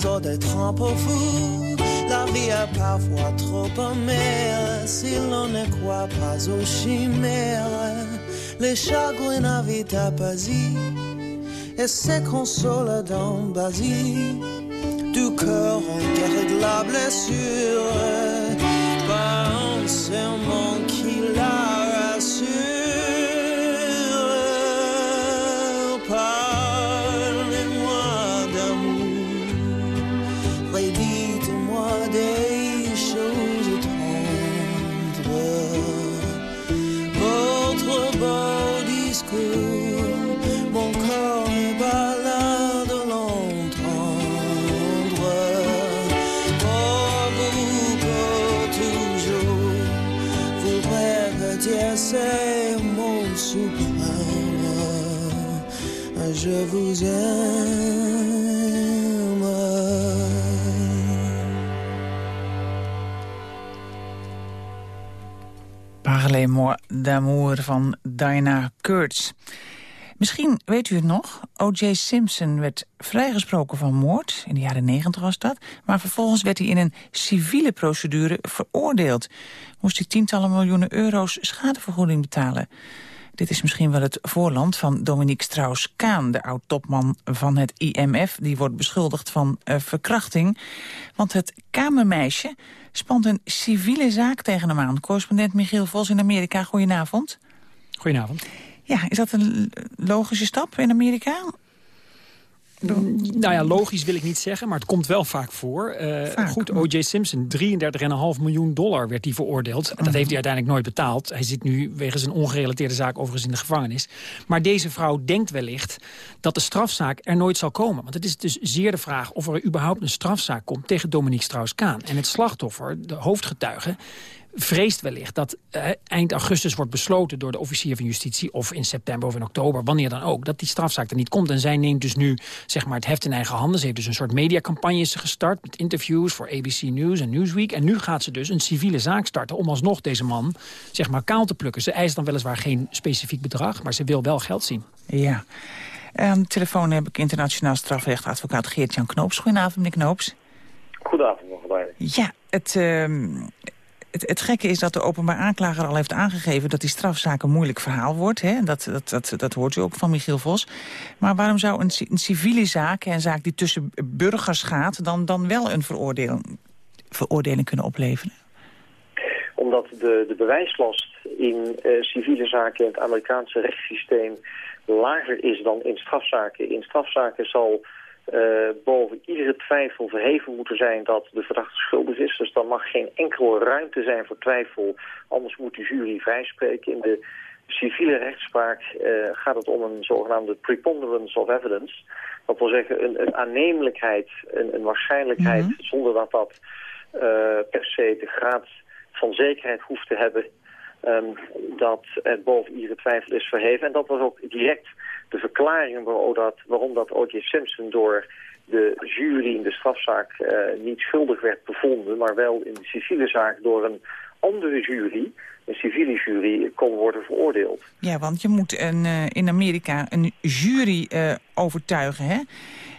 trésor d'être un peu fou. La vie est parfois trop amère si l'on ne croit pas aux chimères. Les chagrins invitent à Pasie et se console dans Basie. Du cœur en guerre de la blessure, pas un serment Je vous aime. Parlez-moi d'amour van Diana Kurtz. Misschien weet u het nog, O.J. Simpson werd vrijgesproken van moord. In de jaren negentig was dat. Maar vervolgens werd hij in een civiele procedure veroordeeld. Moest hij tientallen miljoenen euro's schadevergoeding betalen. Dit is misschien wel het voorland van Dominique Strauss-Kaan... de oud-topman van het IMF. Die wordt beschuldigd van uh, verkrachting. Want het kamermeisje spant een civiele zaak tegen hem aan. Correspondent Michiel Vos in Amerika, goedenavond. Goedenavond. Ja, is dat een logische stap in Amerika? Nou ja, logisch wil ik niet zeggen, maar het komt wel vaak voor. Uh, vaak, goed, O.J. Simpson, 33,5 miljoen dollar werd hij veroordeeld. Dat heeft hij uiteindelijk nooit betaald. Hij zit nu wegens een ongerelateerde zaak overigens in de gevangenis. Maar deze vrouw denkt wellicht dat de strafzaak er nooit zal komen. Want het is dus zeer de vraag of er überhaupt een strafzaak komt tegen Dominique Strauss-Kaan. En het slachtoffer, de hoofdgetuige, vreest wellicht dat eh, eind augustus wordt besloten... door de officier van justitie, of in september of in oktober, wanneer dan ook... dat die strafzaak er niet komt. En zij neemt dus nu zeg maar, het heft in eigen handen. Ze heeft dus een soort mediacampagne gestart met interviews voor ABC News en Newsweek. En nu gaat ze dus een civiele zaak starten om alsnog deze man zeg maar, kaal te plukken. Ze eist dan weliswaar geen specifiek bedrag, maar ze wil wel geld zien. Ja. De telefoon heb ik internationaal strafrechtadvocaat Geert-Jan Knoops. Goedenavond, meneer Knoops. Goedenavond, mevrouw. Ja, het, ehm, het, het gekke is dat de openbaar aanklager al heeft aangegeven... dat die strafzaak een moeilijk verhaal wordt. Hè? Dat, dat, dat, dat hoort u ook van Michiel Vos. Maar waarom zou een, ci- een civiele zaak, een zaak die tussen burgers gaat... dan, dan wel een veroordeling, veroordeling kunnen opleveren? Omdat de, de bewijslast in eh, civiele zaken in het Amerikaanse rechtssysteem lager is dan in strafzaken. In strafzaken zal boven iedere twijfel verheven moeten zijn dat de verdachte schuldig is. Dus dan mag geen enkele ruimte zijn voor twijfel, anders moet de jury vrijspreken. In de civiele rechtspraak eh, gaat het om een zogenaamde preponderance of evidence. Dat wil zeggen een, een aannemelijkheid, een, een waarschijnlijkheid, zonder dat dat eh, per se de graad van zekerheid hoeft te hebben ehm, dat het boven iedere twijfel is verheven. En dat was ook direct de verklaring waarom dat, waarom dat O.J. Simpson door de jury in de strafzaak eh, niet schuldig werd bevonden, maar wel in de civiele zaak door een andere jury, een civiele jury, kon worden veroordeeld. Ja, want je moet een, eh, in Amerika een jury eh, overtuigen, hè?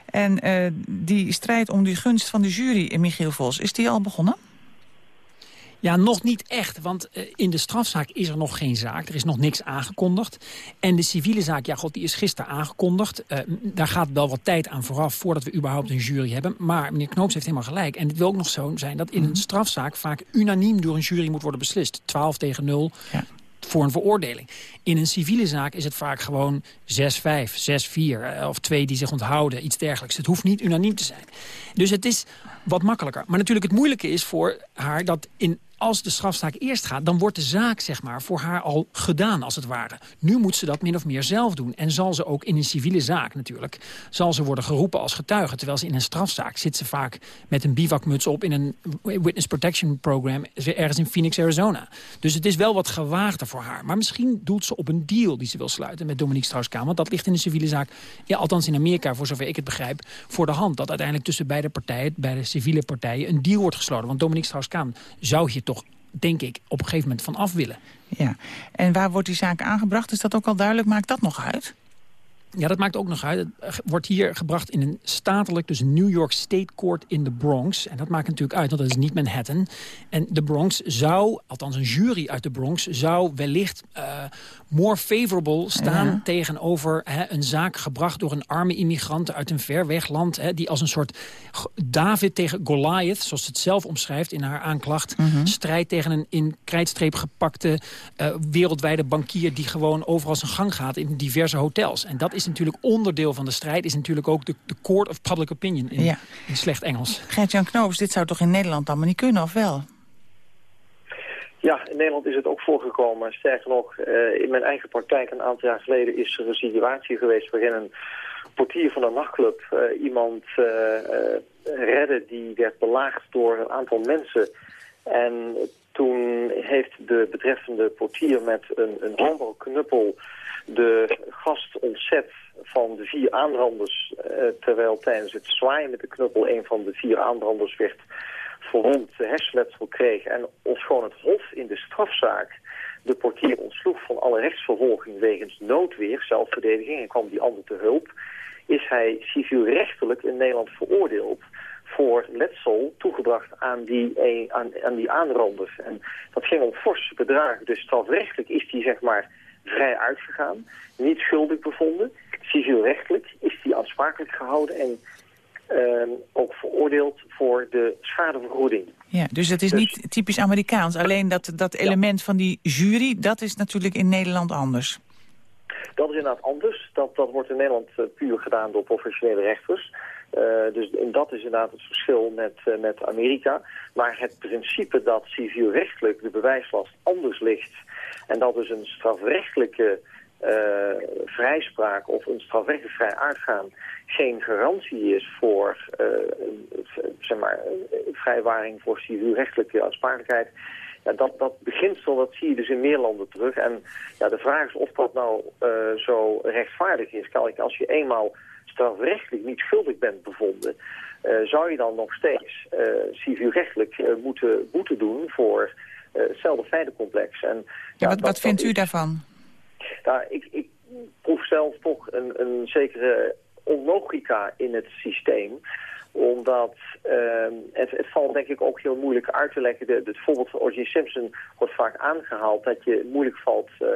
En die strijd om die gunst van de jury, Michiel Vos, is die al begonnen? Ja, nog niet echt, want eh, in de strafzaak is er nog geen zaak. Er is nog niks aangekondigd. En de civiele zaak, ja god, die is gisteren aangekondigd. Eh, daar gaat wel wat tijd aan vooraf voordat we überhaupt een jury hebben. Maar meneer Knoops heeft helemaal gelijk. En het wil ook nog zo zijn dat in een strafzaak vaak unaniem door een jury moet worden beslist. 12 tegen 0 voor een veroordeling. In een civiele zaak is het vaak gewoon 6-5, 6-4 eh, of twee die zich onthouden, iets dergelijks. Het hoeft niet unaniem te zijn. Dus het is wat makkelijker. Maar natuurlijk het moeilijke is voor haar dat in als de strafzaak eerst gaat, dan wordt de zaak zeg maar, voor haar al gedaan, als het ware. Nu moet ze dat min of meer zelf doen. En zal ze ook in een civiele zaak natuurlijk, zal ze worden geroepen als getuige. Terwijl ze in een strafzaak zit ze vaak met een bivakmuts op in een witness protection program ergens in Phoenix, Arizona. Dus het is wel wat gewaagder voor haar. Maar misschien doelt ze op een deal die ze wil sluiten met Dominique Strauss-Kaan. Want dat ligt in de civiele zaak, ja, althans in Amerika, voor zover ik het begrijp, voor de hand. Dat uiteindelijk tussen beide partijen, beide civiele partijen, een deal wordt gesloten. Want Dominique Strauss-Kaan zou hier toch, denk ik, op een gegeven moment van af willen. Ja. En waar wordt die zaak aangebracht? Is dat ook al duidelijk? Maakt dat nog uit? Ja, dat maakt ook nog uit. Het wordt hier gebracht in een statelijk, dus New York State Court in de Bronx. En dat maakt natuurlijk uit, want dat is niet Manhattan. En de Bronx zou, althans een jury uit de Bronx... zou wellicht eh more favorable staan Ja. tegenover hè, een zaak gebracht... door een arme immigrant uit een ver weg land... Hè, die als een soort David tegen Goliath, zoals ze het zelf omschrijft in haar aanklacht... strijdt tegen een in krijtstreep gepakte eh, wereldwijde bankier... die gewoon overal zijn gang gaat in diverse hotels. En dat is natuurlijk onderdeel van de strijd... is natuurlijk ook de, de court of public opinion in, Ja. in slecht Engels. Gert-Jan Knoops, dit zou toch in Nederland allemaal niet kunnen, of wel? Ja, in Nederland is het ook voorgekomen. Sterker nog, eh, in mijn eigen praktijk een aantal jaar geleden is er een situatie geweest waarin een portier van een nachtclub eh, iemand eh, redde die werd belaagd door een aantal mensen. En toen heeft de betreffende portier met een, een homo-knuppel de gast ontzet van de vier aanranders, terwijl tijdens het zwaaien met de knuppel een van de vier aanranders werd verwond hersenletsel kreeg. En ofschoon het hof in de strafzaak de portier ontsloeg van alle rechtsvervolging wegens noodweer, zelfverdediging, en kwam die ander te hulp, is hij civielrechtelijk in Nederland veroordeeld voor letsel toegebracht aan die, aan, aan die. En dat ging om forse bedragen. Dus strafrechtelijk is die zeg maar vrij uitgegaan, niet schuldig bevonden. Civielrechtelijk is die aansprakelijk gehouden en ook veroordeeld voor de schadevergoeding. Ja, dus het is niet typisch Amerikaans. Alleen dat, dat element van die jury, dat is natuurlijk in Nederland anders. Dat is inderdaad anders. Dat, dat wordt in Nederland eh, puur gedaan door professionele rechters. Eh, dus en dat is inderdaad het verschil met, eh, met Amerika. Maar het principe dat civielrechtelijk de bewijslast anders ligt... en dat dus een strafrechtelijke eh, vrijspraak of een strafrechtelijk vrij uitgaan... geen garantie is voor eh, zeg maar, vrijwaring voor civielrechtelijke aansprakelijkheid... Ja, dat, dat beginsel dat zie je dus in meer landen terug. En ja, de vraag is of dat nou eh, zo rechtvaardig is. Kijk, als je eenmaal strafrechtelijk niet schuldig bent bevonden... eh, zou je dan nog steeds eh, civielrechtelijk moeten boete doen voor hetzelfde feitencomplex. En, Ja, wat dat- wat vindt u daarvan? nou, ik, ik proef zelf toch een, een zekere onlogica in het systeem omdat ehm, het, valt denk ik ook heel moeilijk uit te leggen. De, het voorbeeld van O.J. Simpson wordt vaak aangehaald dat je moeilijk valt, eh,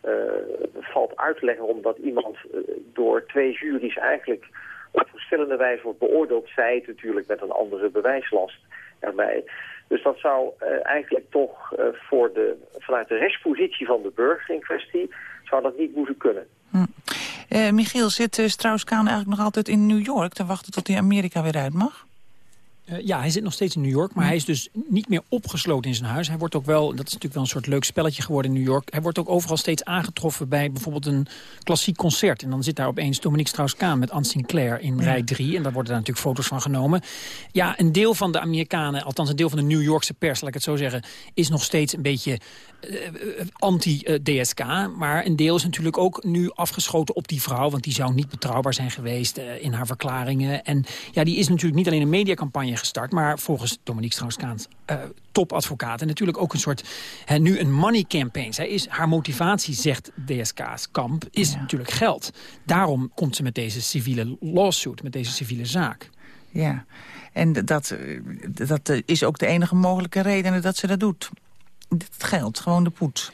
eh, valt uit te leggen omdat iemand eh, door twee juries eigenlijk op verschillende wijze wordt beoordeeld. Zij het natuurlijk met een andere bewijslast erbij. Dus dat zou eigenlijk toch voor de, vanuit de rechtspositie van de burger in kwestie, zou dat niet moeten kunnen. Eh, Michiel, zit eh, Strauss-Kaan eigenlijk nog altijd in New York... te wachten tot hij Amerika weer uit mag? Eh, ja, hij zit nog steeds in New York, maar hij is dus niet meer opgesloten in zijn huis. Hij wordt ook wel, dat is natuurlijk wel een soort leuk spelletje geworden in New York. Hij wordt ook overal steeds aangetroffen bij bijvoorbeeld een klassiek concert. En dan zit daar opeens Dominique Strauss-Kaan met Anne Sinclair in rij 3. En daar worden daar natuurlijk foto's van genomen. Ja, een deel van de Amerikanen, althans een deel van de New Yorkse pers, laat ik het zo zeggen, is nog steeds een beetje eh, eh, anti-DSK. Maar een deel is natuurlijk ook nu afgeschoten op die vrouw, want die zou niet betrouwbaar zijn geweest in haar verklaringen. En ja, die is natuurlijk niet alleen een mediacampagne gestart, maar volgens Dominique Strauss-Kaan eh, topadvocaat. En natuurlijk ook een soort, hè, nu een money campaign. Zij is, haar motivatie, zegt DSK's kamp, is natuurlijk geld. Daarom komt ze met deze civiele lawsuit, met deze civiele zaak. Ja, en dat, eh, dat eh, is ook de enige mogelijke reden dat ze dat doet. Het geld, gewoon de poet.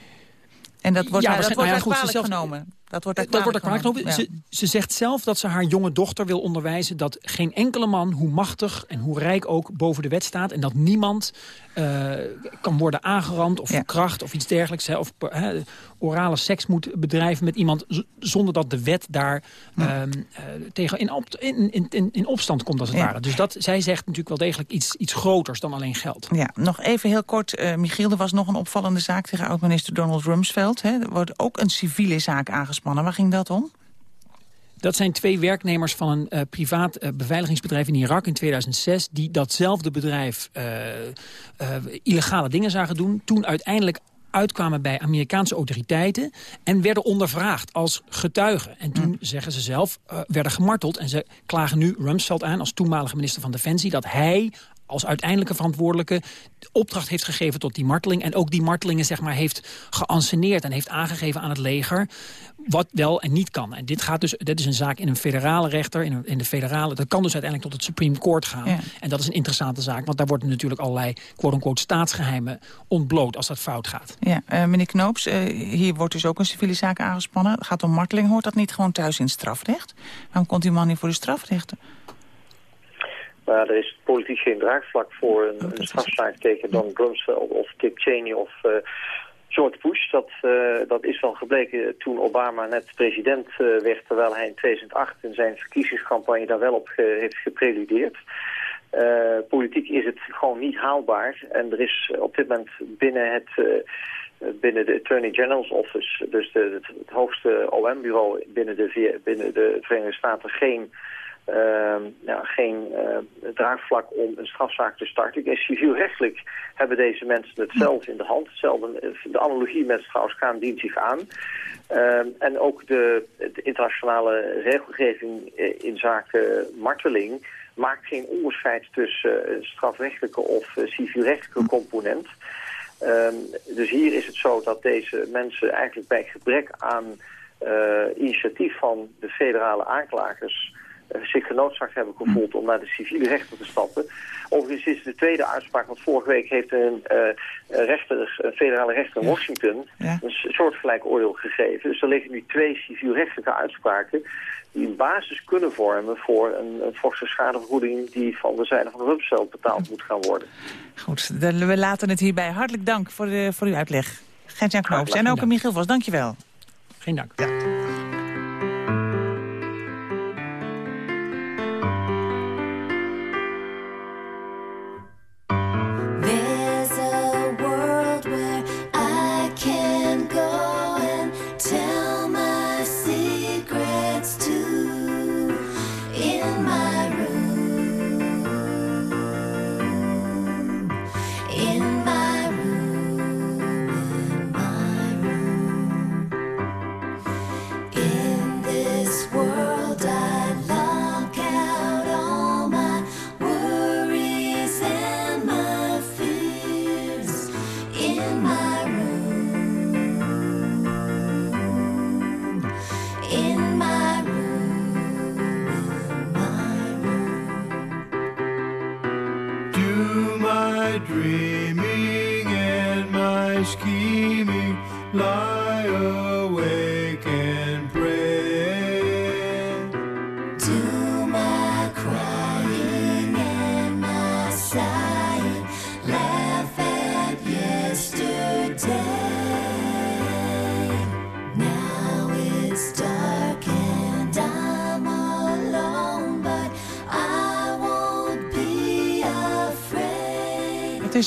En dat wordt Ja, dat wordt nou ja, goed, zelf- genomen. Dat wordt Dat er kwalijk genomen. genomen, Ze, ze zegt zelf dat ze haar jonge dochter wil onderwijzen... dat geen enkele man, hoe machtig en hoe rijk ook, boven de wet staat... en dat niemand eh, kan worden aangerand of verkracht of iets dergelijks... Hè, of orale seks moet bedrijven met iemand... zonder dat de wet daar ehm, eh, tegen in, op, in, in, in, opstand komt, als het ware. Dus dat, zij zegt natuurlijk wel degelijk iets, iets groters dan alleen geld. Ja, nog even heel kort. eh, Michiel, er was nog een opvallende zaak tegen oud-minister Donald Rumsfeld. Hè. Er wordt ook een civiele zaak aangespannen. Waar ging dat om? Dat zijn twee werknemers van een eh, privaat eh, beveiligingsbedrijf in Irak in 2006... die datzelfde bedrijf eh, illegale dingen zagen doen. Toen uiteindelijk uitkwamen bij Amerikaanse autoriteiten... en werden ondervraagd als getuigen. En toen, zeggen ze zelf, werden gemarteld. En ze klagen nu Rumsfeld aan als toenmalige minister van Defensie... dat hij als uiteindelijke verantwoordelijke de opdracht heeft gegeven tot die marteling. En ook die martelingen zeg maar, heeft geanceneerd en heeft aangegeven aan het leger wat wel en niet kan. En dit, gaat dus, dit is een zaak in een federale rechter, in, een, in de federale... dat kan dus uiteindelijk tot het Supreme Court gaan. Ja. En dat is een interessante zaak, want daar worden natuurlijk allerlei... quote-unquote staatsgeheimen ontbloot als dat fout gaat. Ja, eh, meneer Knoops, eh, hier wordt dus ook een civiele zaak aangespannen. Het gaat om marteling. Hoort dat niet gewoon thuis in het strafrecht? Waarom komt die man niet voor de strafrechten? Maar er is politiek geen draagvlak voor een, een strafzaak tegen Donald Rumsfeld of Dick Cheney of eh, George Bush. Dat, eh, dat is wel gebleken toen Obama net president eh, werd, terwijl hij in 2008 in zijn verkiezingscampagne daar wel op heeft gepreludeerd. Eh, politiek is het gewoon niet haalbaar. En er is op dit moment binnen het... binnen de Attorney General's Office, dus de, het, het hoogste OM-bureau binnen de, binnen de Verenigde Staten, geen Ehm, ja, geen eh, draagvlak om een strafzaak te starten. En civielrechtelijk hebben deze mensen het zelf in de hand. Hetzelfde, de analogie met Strauss-Kaan dient zich aan. Ehm, en ook de, internationale regelgeving eh, in zaken marteling maakt geen onderscheid tussen eh, een strafrechtelijke of eh, civielrechtelijke component. Ehm, dus hier is het zo dat deze mensen eigenlijk bij gebrek aan eh, initiatief van de federale aanklagers eh, zich genoodzaakt hebben gevoeld om naar de civiele rechter te stappen. Overigens is de tweede uitspraak, want vorige week heeft een, eh, rechter, een federale rechter in Washington een soortgelijk oordeel gegeven. Dus er liggen nu twee civielrechtelijke uitspraken die een basis kunnen vormen voor een, een forse schadevergoeding die van de zijde van de Rumsfeld betaald moet gaan worden. Goed, we laten het hierbij. Hartelijk dank voor, de, voor uw uitleg. Gert-Jan Knoops en ook Michiel Vos, dankjewel. Geen dank. There's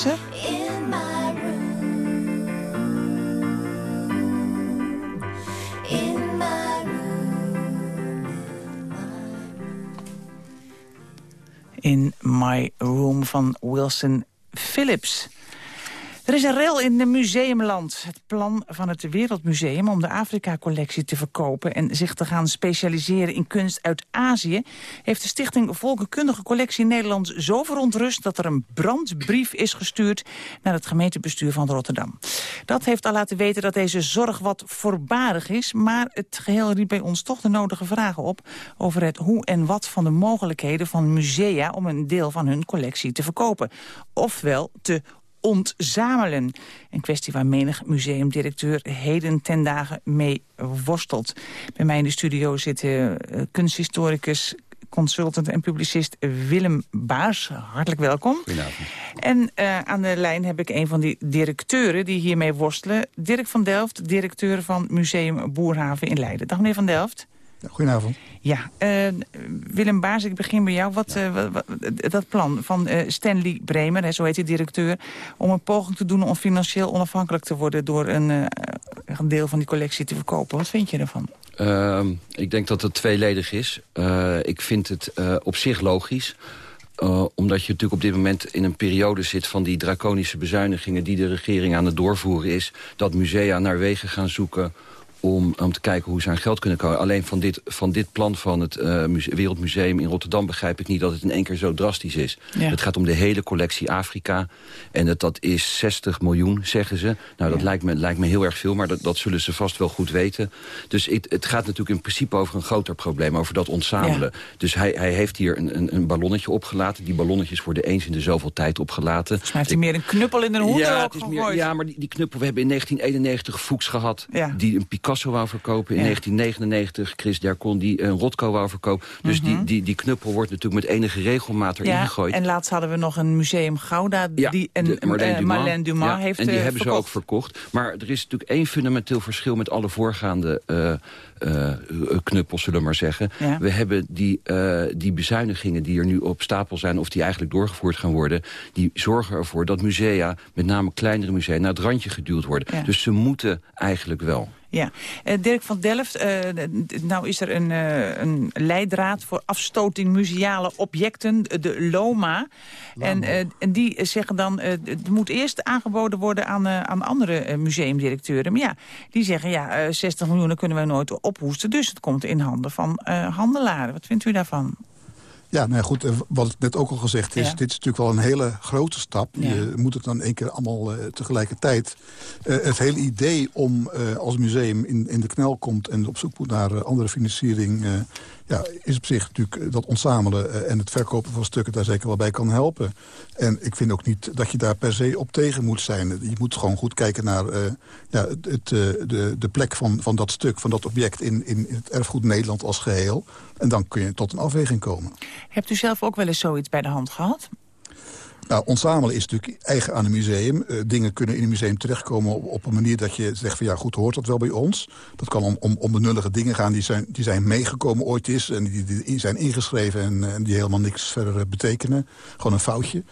In my room, in my In My Room van Wilson Phillips. Er is een rel in museumland. Het plan van het Wereldmuseum om de Afrika-collectie te verkopen... en zich te gaan specialiseren in kunst uit Azië... heeft de Stichting Volkenkundige Collectie Nederland zo verontrust... dat er een brandbrief is gestuurd naar het gemeentebestuur van Rotterdam. Dat heeft al laten weten dat deze zorg wat voorbarig is... maar het geheel riep bij ons toch de nodige vragen op... over het hoe en wat van de mogelijkheden van musea... om een deel van hun collectie te verkopen. Ofwel te ontzamelen. Een kwestie waar menig museumdirecteur heden ten dagen mee worstelt. Bij mij in de studio zit uh, kunsthistoricus, consultant en publicist Willem Baars. Hartelijk welkom. Goedenavond. En uh, aan de lijn heb ik een van die directeuren die hiermee worstelen. Dirk van Delft, directeur van Museum Boerhaven in Leiden. Dag meneer van Delft. Goedenavond. Ja, uh, Willem Baars, ik begin bij jou. Wat, uh, wat, dat plan van uh, Stanley Bremer, hè, zo heet hij directeur... om een poging te doen om financieel onafhankelijk te worden... door een, een deel van die collectie te verkopen. Wat vind je ervan? Ehm, ik denk dat het tweeledig is. ik vind het op zich logisch... omdat je natuurlijk op dit moment in een periode zit... van die draconische bezuinigingen die de regering aan het doorvoeren is... dat musea naar wegen gaan zoeken om, om te kijken hoe ze aan geld kunnen komen. Alleen van dit, van dit plan van het uh, Wereldmuseum in Rotterdam begrijp ik niet dat het in één keer zo drastisch is. Ja. Het gaat om de hele collectie Afrika. En dat, dat is 60 miljoen, zeggen ze. Nou, dat ja. lijkt, me, lijkt me heel erg veel, maar dat, dat zullen ze vast wel goed weten. Dus het, het gaat natuurlijk in principe over een groter probleem, over dat ontzamelen. Ja. Dus hij, hij heeft hier een, een, een, ballonnetje opgelaten. Die ballonnetjes worden eens in de zoveel tijd opgelaten. Volgens mij heeft hij meer een knuppel in een hoed ja, het is meer, ja, maar die, die knuppel, we hebben in 1991 Fuchs gehad, die een Picasso wou verkopen. In ja. 1999 Chris Dercon die een Rotko wou verkopen. Dus mm -hmm. die, die, die knuppel wordt natuurlijk met enige regelmaat erin ja, gegooid. En laatst hadden we nog een museum Gouda die een, de, Marlène Dumas, Marlène Dumas ja, heeft En die uh, hebben verkocht. ze ook verkocht. Maar er is natuurlijk één fundamenteel verschil met alle voorgaande uh, knuppels, zullen we maar zeggen. Ja. We hebben die, uh, die bezuinigingen die er nu op stapel zijn... of die eigenlijk doorgevoerd gaan worden... die zorgen ervoor dat musea, met name kleinere musea... naar het randje geduwd worden. Ja. Dus ze moeten eigenlijk wel. Ja, uh, Dirk van Delft, uh, nou is er een, uh, een leidraad voor afstoting museale objecten, de LOMA. En, en, die zeggen dan, het moet eerst aangeboden worden aan, aan andere museumdirecteuren. Maar ja, die zeggen, ja, 60 miljoen kunnen we nooit ophoesten, dus het komt in handen van handelaren. Wat vindt u daarvan? Ja, nou ja, goed, wat net ook al gezegd is... Ja. dit is natuurlijk wel een hele grote stap. Ja. Je moet het dan één keer allemaal uh, tegelijkertijd... Uh, het hele idee om uh, als museum in, in de knel komt... en op zoek moet naar andere financiering... ja, is op zich natuurlijk dat ontzamelen en het verkopen van stukken... daar zeker wel bij kan helpen. En ik vind ook niet dat je daar per se op tegen moet zijn. Je moet gewoon goed kijken naar ja, het, het, de, de plek van, van dat stuk, van dat object... In, in het erfgoed Nederland als geheel. En dan kun je tot een afweging komen. Hebt u zelf ook wel eens zoiets bij de hand gehad? Nou, ontzamelen is natuurlijk eigen aan een museum. Uh, dingen kunnen in een museum terechtkomen op, op, een manier dat je zegt van ja, goed, hoort dat wel bij ons. Dat kan om, om, om benullige dingen gaan die zijn, die zijn meegekomen ooit is... en die, die zijn ingeschreven en, en die helemaal niks verder betekenen. Gewoon een foutje.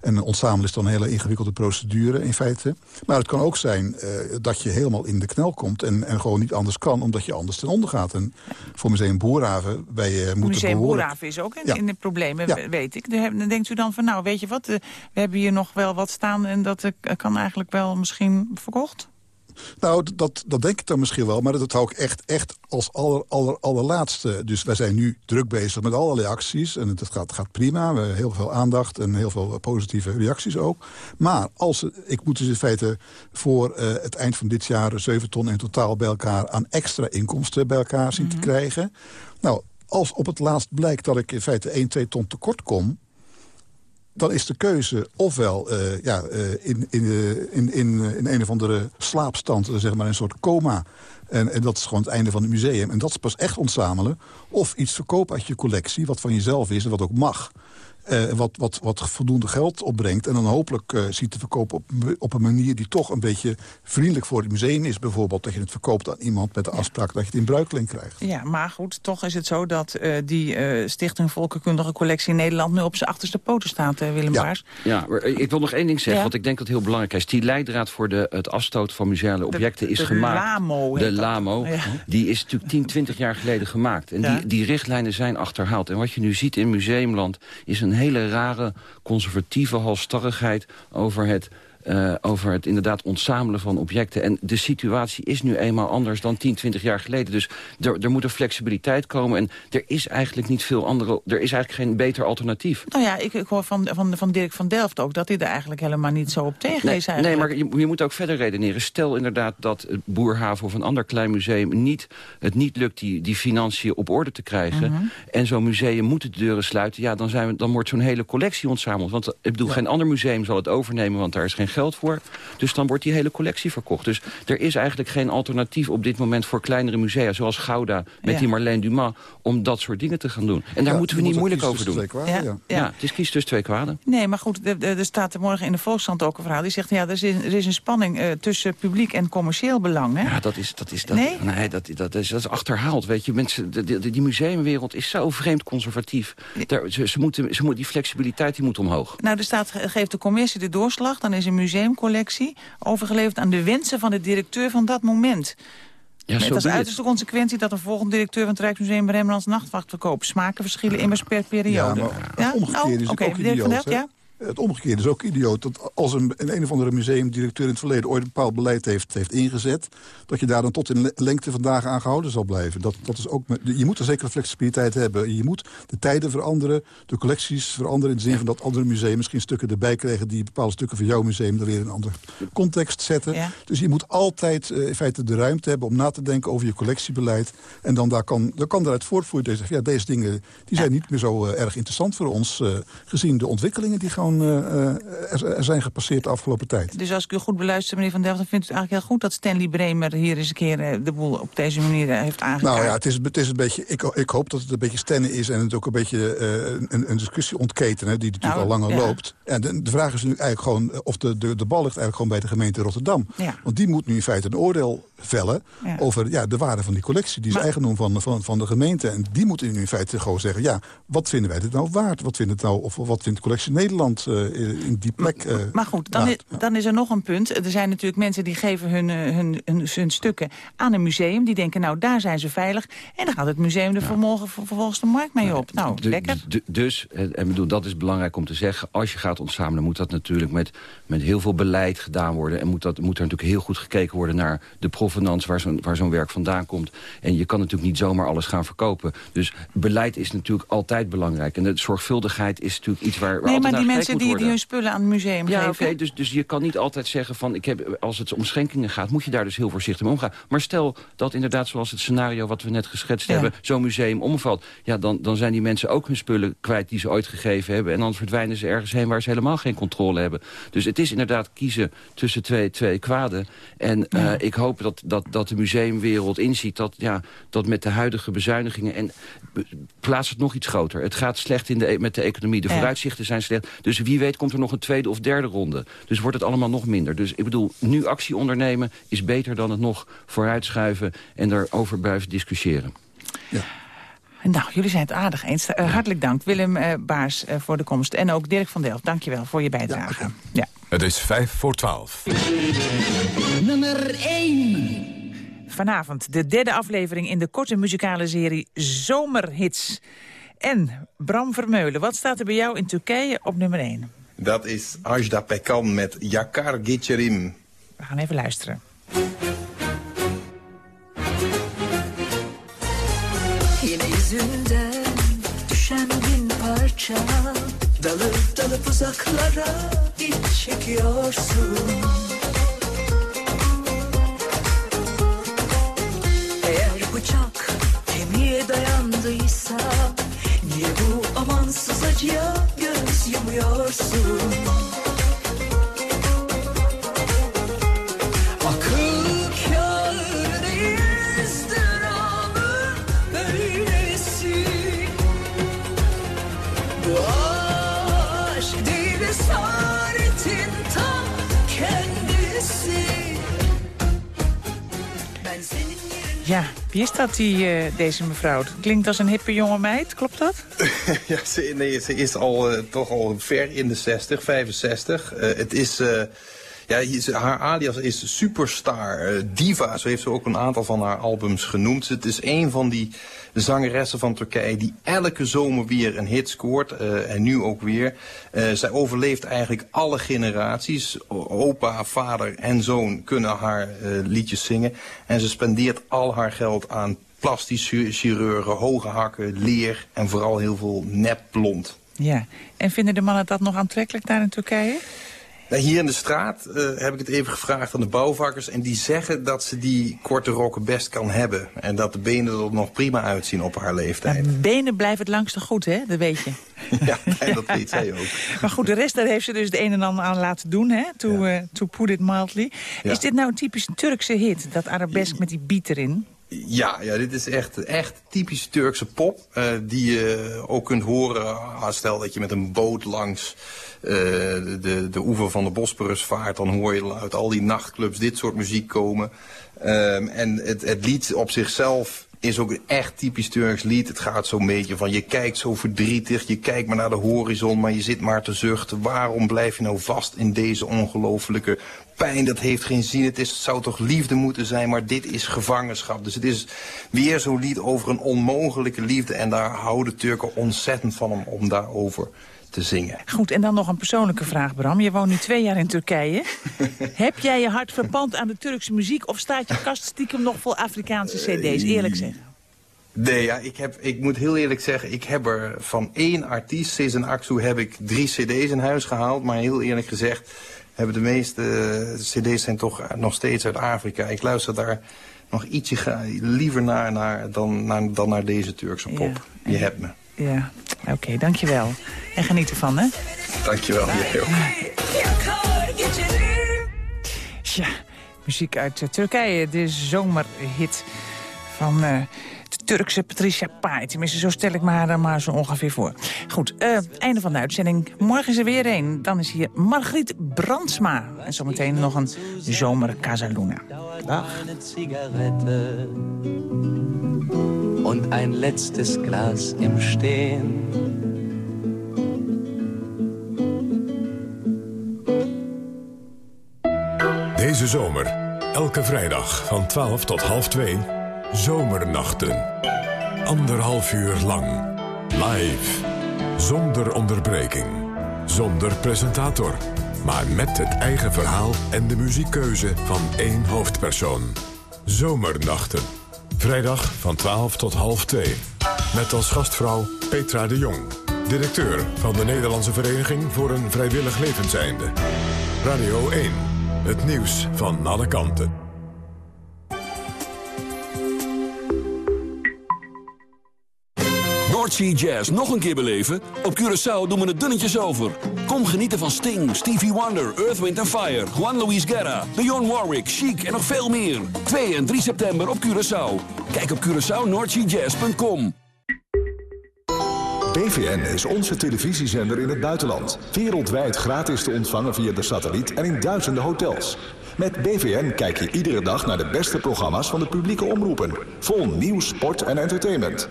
En ontzamelen is dan een hele ingewikkelde procedure in feite. Maar het kan ook zijn uh, dat je helemaal in de knel komt... En, en gewoon niet anders kan, omdat je anders ten onder gaat. En voor Museum Boerhaven, wij uh, moeten Museum. Boerhaven is ook in, Ja. in de problemen, Ja. weet ik. Dan denkt u dan van, nou, weet je wat, uh, we hebben hier nog wel wat staan... en dat kan eigenlijk wel misschien verkocht? Nou, dat, dat denk ik dan misschien wel. Maar dat hou ik echt, echt als aller, aller, allerlaatste. Dus wij zijn nu druk bezig met allerlei acties. En het gaat, gaat prima. We hebben heel veel aandacht en heel veel positieve reacties ook. Maar als, ik moet dus in feite voor uh, het eind van dit jaar... 7 ton in totaal bij elkaar aan extra inkomsten bij elkaar zien te krijgen. Nou, als op het laatst blijkt dat ik in feite 1, 2 ton tekort kom dan is de keuze ofwel eh, ja, eh, in, in, eh, in, in, in een of andere slaapstand, zeg maar een soort coma... En, en dat is gewoon het einde van het museum. En dat is pas echt ontzamelen. Of iets verkopen uit je collectie, wat van jezelf is en wat ook mag. Eh, wat, wat, wat voldoende geld opbrengt. En dan hopelijk eh, ziet te verkopen op, op een manier die toch een beetje vriendelijk voor het museum is. Bijvoorbeeld dat je het verkoopt aan iemand met de afspraak dat je het in bruikleen krijgt. Ja, maar goed, toch is het zo dat eh, die eh, Stichting Volkenkundige Collectie in Nederland... nu op zijn achterste poten staat, eh, Willem Baars. Ja, maar ik wil nog één ding zeggen, Ja. want ik denk dat het heel belangrijk is. Die leidraad voor de, het afstoten van museale objecten is de gemaakt. LAMO heet de. LAMO. Ja. Die is natuurlijk 10, 20 jaar geleden gemaakt. En Ja. die, die richtlijnen zijn achterhaald. En wat je nu ziet in museumland is een hele rare conservatieve halstarrigheid over het... eh, over het inderdaad ontzamelen van objecten. En de situatie is nu eenmaal anders dan 10, 20 jaar geleden. Dus er, er moet een flexibiliteit komen. En er is eigenlijk niet veel andere... Er is eigenlijk geen beter alternatief. Nou ja, ik, ik hoor van, van, van Dirk van Delft ook... dat hij er eigenlijk helemaal niet zo op tegen Nee, is nee, eigenlijk. maar je, je moet ook verder redeneren. Stel inderdaad dat het Boerhaven of een ander klein museum... Niet, het niet lukt die, die financiën op orde te krijgen... Mhm. en zo'n museum moet de deuren sluiten... ja, dan, zijn we, dan wordt zo'n hele collectie ontzameld. Want eh, ik bedoel, geen ander museum zal het overnemen... want daar is geen geld voor. Dus dan wordt die hele collectie verkocht. Dus er is eigenlijk geen alternatief op dit moment... voor kleinere musea, zoals Gouda met Ja. die Marlene Dumas... om dat soort dingen te gaan doen. En daar Ja, moeten we niet moeilijk over doen. tussen twee kwaden, Ja, ja. ja. het is kies tussen twee kwaden. Nee, maar goed, er- staat er morgen in de Volkskrant ook een verhaal. Die zegt, ja, er is, er is een spanning eh, tussen publiek en commercieel belang, hè? Ja, dat is, dat is, dat, Nee? nee? dat, dat, is, dat is achterhaald. Weet je, mensen, de, de- die museumwereld is zo vreemd conservatief. Daar, ze, ze moeten, ze moeten, die flexibiliteit die moet omhoog. Nou, er staat, geeft de commissie de doorslag. Dan is een museumcollectie overgeleverd aan de wensen van de directeur van dat moment. Ja, Met als uiterste consequentie dat een volgende directeur van het Rijksmuseum Rembrandts nachtwacht verkoopt. Smaken verschillen immers per periode. Ja, maar het omgekeerde Nou, is oké, ook idioot. Ja? Het omgekeerde is ook idioot. Dat als een, een, een of andere museumdirecteur in het verleden... ooit een bepaald beleid heeft, heeft ingezet... dat je daar dan tot in le- lengte vandaag aan gehouden zal blijven. Dat, dat is ook, je moet een zekere flexibiliteit hebben. Je moet de tijden veranderen, de collecties veranderen... in de zin van dat andere musea misschien stukken erbij krijgen... die bepaalde stukken van jouw museum dan weer in een andere context zetten. Ja. Dus je moet altijd eh, in feite de ruimte hebben om na te denken over je collectiebeleid. En dan, daar kan, dan kan daaruit voortvloeien. Deze, ja, deze dingen die zijn niet meer zo eh, erg interessant voor ons... eh, gezien de ontwikkelingen die gewoon eh, eh, er, zijn gepasseerd de afgelopen tijd. Dus als ik u goed beluister, meneer Van Delft... dan vindt u het eigenlijk heel goed dat Stanley Bremer hier eens een keer eh, de boel op deze manier heeft aangekaart. Nou ja, het is, het is een beetje, ik, ik hoop dat het een beetje stennen is... en het ook een beetje een, een discussie ontketenen... die natuurlijk Nou, al langer ja. loopt. En de, de vraag is nu eigenlijk gewoon... of de, de, de bal ligt eigenlijk gewoon bij de gemeente Rotterdam. Ja. Want die moet nu in feite een oordeel vellen... Ja. over ja, de waarde van die collectie. Die is Maar- eigendom van, van, van de gemeente. En die moeten nu in feite gewoon zeggen... ja, wat vinden wij dit nou waard? Wat vindt, het nou, of wat vindt de collectie Nederland eh, in die plek eh, Maar goed, dan is, dan is er nog een punt. Er zijn natuurlijk mensen die geven hun, eh, hun, hun, hun stukken aan een museum. Die denken, nou, daar zijn ze veilig. En dan gaat het museum er vermogen, vervolgens de markt mee op. Nou, lekker. du- dus, en bedoel, dat is belangrijk om te zeggen... als je gaat ontzamelen, moet dat natuurlijk met, met heel veel beleid gedaan worden. En moet, dat, moet er natuurlijk heel goed gekeken worden naar de provenance... waar zo'n waar zo'n werk vandaan komt. En je kan natuurlijk niet zomaar alles gaan verkopen. Dus beleid is natuurlijk altijd belangrijk. En de zorgvuldigheid is natuurlijk iets waar, waar Nee, altijd maar die naar mensen die, die hun spullen aan het museum Ja, oké, geven. dus, dus je kan niet altijd zeggen van... Ik heb, als het om schenkingen gaat, moet je daar dus heel voorzichtig mee omgaan. Maar stel dat inderdaad, zoals het scenario wat we net geschetst Ja. hebben... zo'n museum omvalt, ja, dan, dan zijn die mensen ook hun spullen kwijt... die ze ooit gegeven hebben. En dan verdwijnen ze ergens heen waar ze helemaal geen controle hebben. Dus het is inderdaad kiezen tussen twee, twee kwaden. En eh, ik hoop dat, dat, dat de museumwereld inziet dat, ja, dat met de huidige bezuinigingen... en plaats het nog iets groter. Het gaat slecht in de, e- met de economie. De Ja. vooruitzichten zijn slecht. Dus wie weet komt er nog een tweede of derde ronde. Dus wordt het allemaal nog minder. Dus ik bedoel, nu actie ondernemen is beter dan het nog vooruitschuiven... en daarover blijven discussiëren. Nou, jullie zijn het aardig eens. Eh, hartelijk dank, Willem eh, Baars, eh, voor de komst. En ook Dirk van Delft, dank je wel voor je bijdrage. Ja, Het is vijf voor twaalf. Nummer 1. Vanavond de derde aflevering in de korte muzikale serie Zomerhits. En Bram Vermeulen, wat staat er bij jou in Turkije op nummer 1? Dat is Ajda Pekkan met Yakar Geçerim. We gaan even luisteren. Yine yüzünden düşen bin parça Dalıp dalıp uzaklara iç çekiyorsun Eğer bıçak kemiğe dayandıysa Niye bu amansız acıya Biraz yumuyorsun? Akıl wie is dat, die, eh, deze mevrouw? Het klinkt als een hippe jonge meid, klopt dat? ja, ze, nee, ze is al, eh, toch al ver in de 60, 65. Eh, het is... ja, haar alias is Superstar eh, Diva. Zo heeft ze ook een aantal van haar albums genoemd. Het is een van die zangeressen van Turkije die elke zomer weer een hit scoort. eh, en nu ook weer. Eh, zij overleeft eigenlijk alle generaties. Opa, vader en zoon kunnen haar liedjes zingen. En ze spendeert al haar geld aan plastisch chu- chirurgen, hoge hakken, leer en vooral heel veel nepblond. Ja. En vinden de mannen dat nog aantrekkelijk daar in Turkije? Nou, hier in de straat eh, heb ik het even gevraagd aan de bouwvakkers. En die zeggen dat ze die korte rokken best kan hebben. En dat de benen er nog prima uitzien op haar leeftijd. Benen blijven het langste goed, hè? Dat weet je. ja, en dat weet zij ook. Maar goed, de rest daar heeft ze dus het een en ander aan laten doen, hè? To, eh, to put it mildly. Ja. Is dit nou een typisch Turkse hit, dat arabesk met die beat erin? Ja, ja, dit is echt, echt typisch Turkse pop. eh, die je ook kunt horen. ah, Stel dat je met een boot langs eh, de, de, oever van de Bosporus vaart. Dan hoor je uit al die nachtclubs dit soort muziek komen. Ehm, en het, het lied op zichzelf is ook een echt typisch Turks lied. Het gaat zo'n beetje van je kijkt zo verdrietig. Je kijkt maar naar de horizon, maar je zit maar te zuchten. Waarom blijf je nou vast in deze ongelofelijke pijn? Dat heeft geen zin. Het, is, het zou toch liefde moeten zijn, maar dit is gevangenschap. Dus het is weer zo'n lied over een onmogelijke liefde. En daar houden Turken ontzettend van om, om daarover te zingen. Goed, en dan nog een persoonlijke vraag, Bram. Je woont nu twee jaar in Turkije. Heb jij je hart verpand aan de Turkse muziek... of staat je kast stiekem nog vol Afrikaanse cd's? Eerlijk zeggen. Nee, ja, ik, heb, ik moet heel eerlijk zeggen, ik heb er van één artiest, Sezen Aksu, heb ik drie cd's in huis gehaald. Maar heel eerlijk gezegd, hebben de meeste eh, cd's zijn toch nog steeds uit Afrika. Ik luister daar nog ietsje liever naar, naar, dan, naar, dan naar deze Turkse pop. Je hebt me. Ja, oké, dankjewel. En geniet ervan, hè? Dankjewel, jij Ja, muziek uit eh, Turkije, de zomerhit van eh, Turkse Patricia Pai. Tenminste, zo stel ik me haar dan maar zo ongeveer voor. Goed, eh, einde van de uitzending. Morgen is er weer een. Dan is hier Margriet Brandsma. En zometeen nog een zomer Casaluna. Dag. Und ein letztes Glas im Stehen. Deze zomer, elke vrijdag van 12 tot half 2, Zomernachten. Anderhalf uur lang, live, zonder onderbreking, zonder presentator... maar met het eigen verhaal en de muziekkeuze van één hoofdpersoon. Zomernachten, vrijdag van 12 tot half 2. Met als gastvrouw Petra de Jong, directeur van de Nederlandse Vereniging voor een Vrijwillig Levenseinde. Radio 1, het nieuws van alle kanten. Noordsea Jazz nog een keer beleven? Op Curaçao doen we het dunnetjes over. Kom genieten van Sting, Stevie Wonder, Earth, Wind Fire... Juan Luis Guerra, Dionne Warwick, Chic en nog veel meer. 2 en 3 september op Curaçao. Kijk op CuraçaoNoordseaJazz.com. BVN is onze televisiezender in het buitenland. Wereldwijd gratis te ontvangen via de satelliet en in duizenden hotels. Met BVN kijk je iedere dag naar de beste programma's van de publieke omroepen. Vol nieuws, sport en entertainment.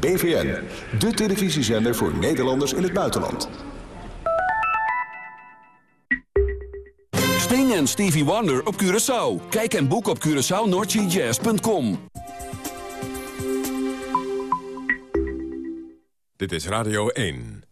BVN, de televisiezender voor Nederlanders in het buitenland. Sting en Stevie Wonder op Curaçao. Kijk en boek op CuraçaoNoordseaJazz.com. Dit is Radio 1.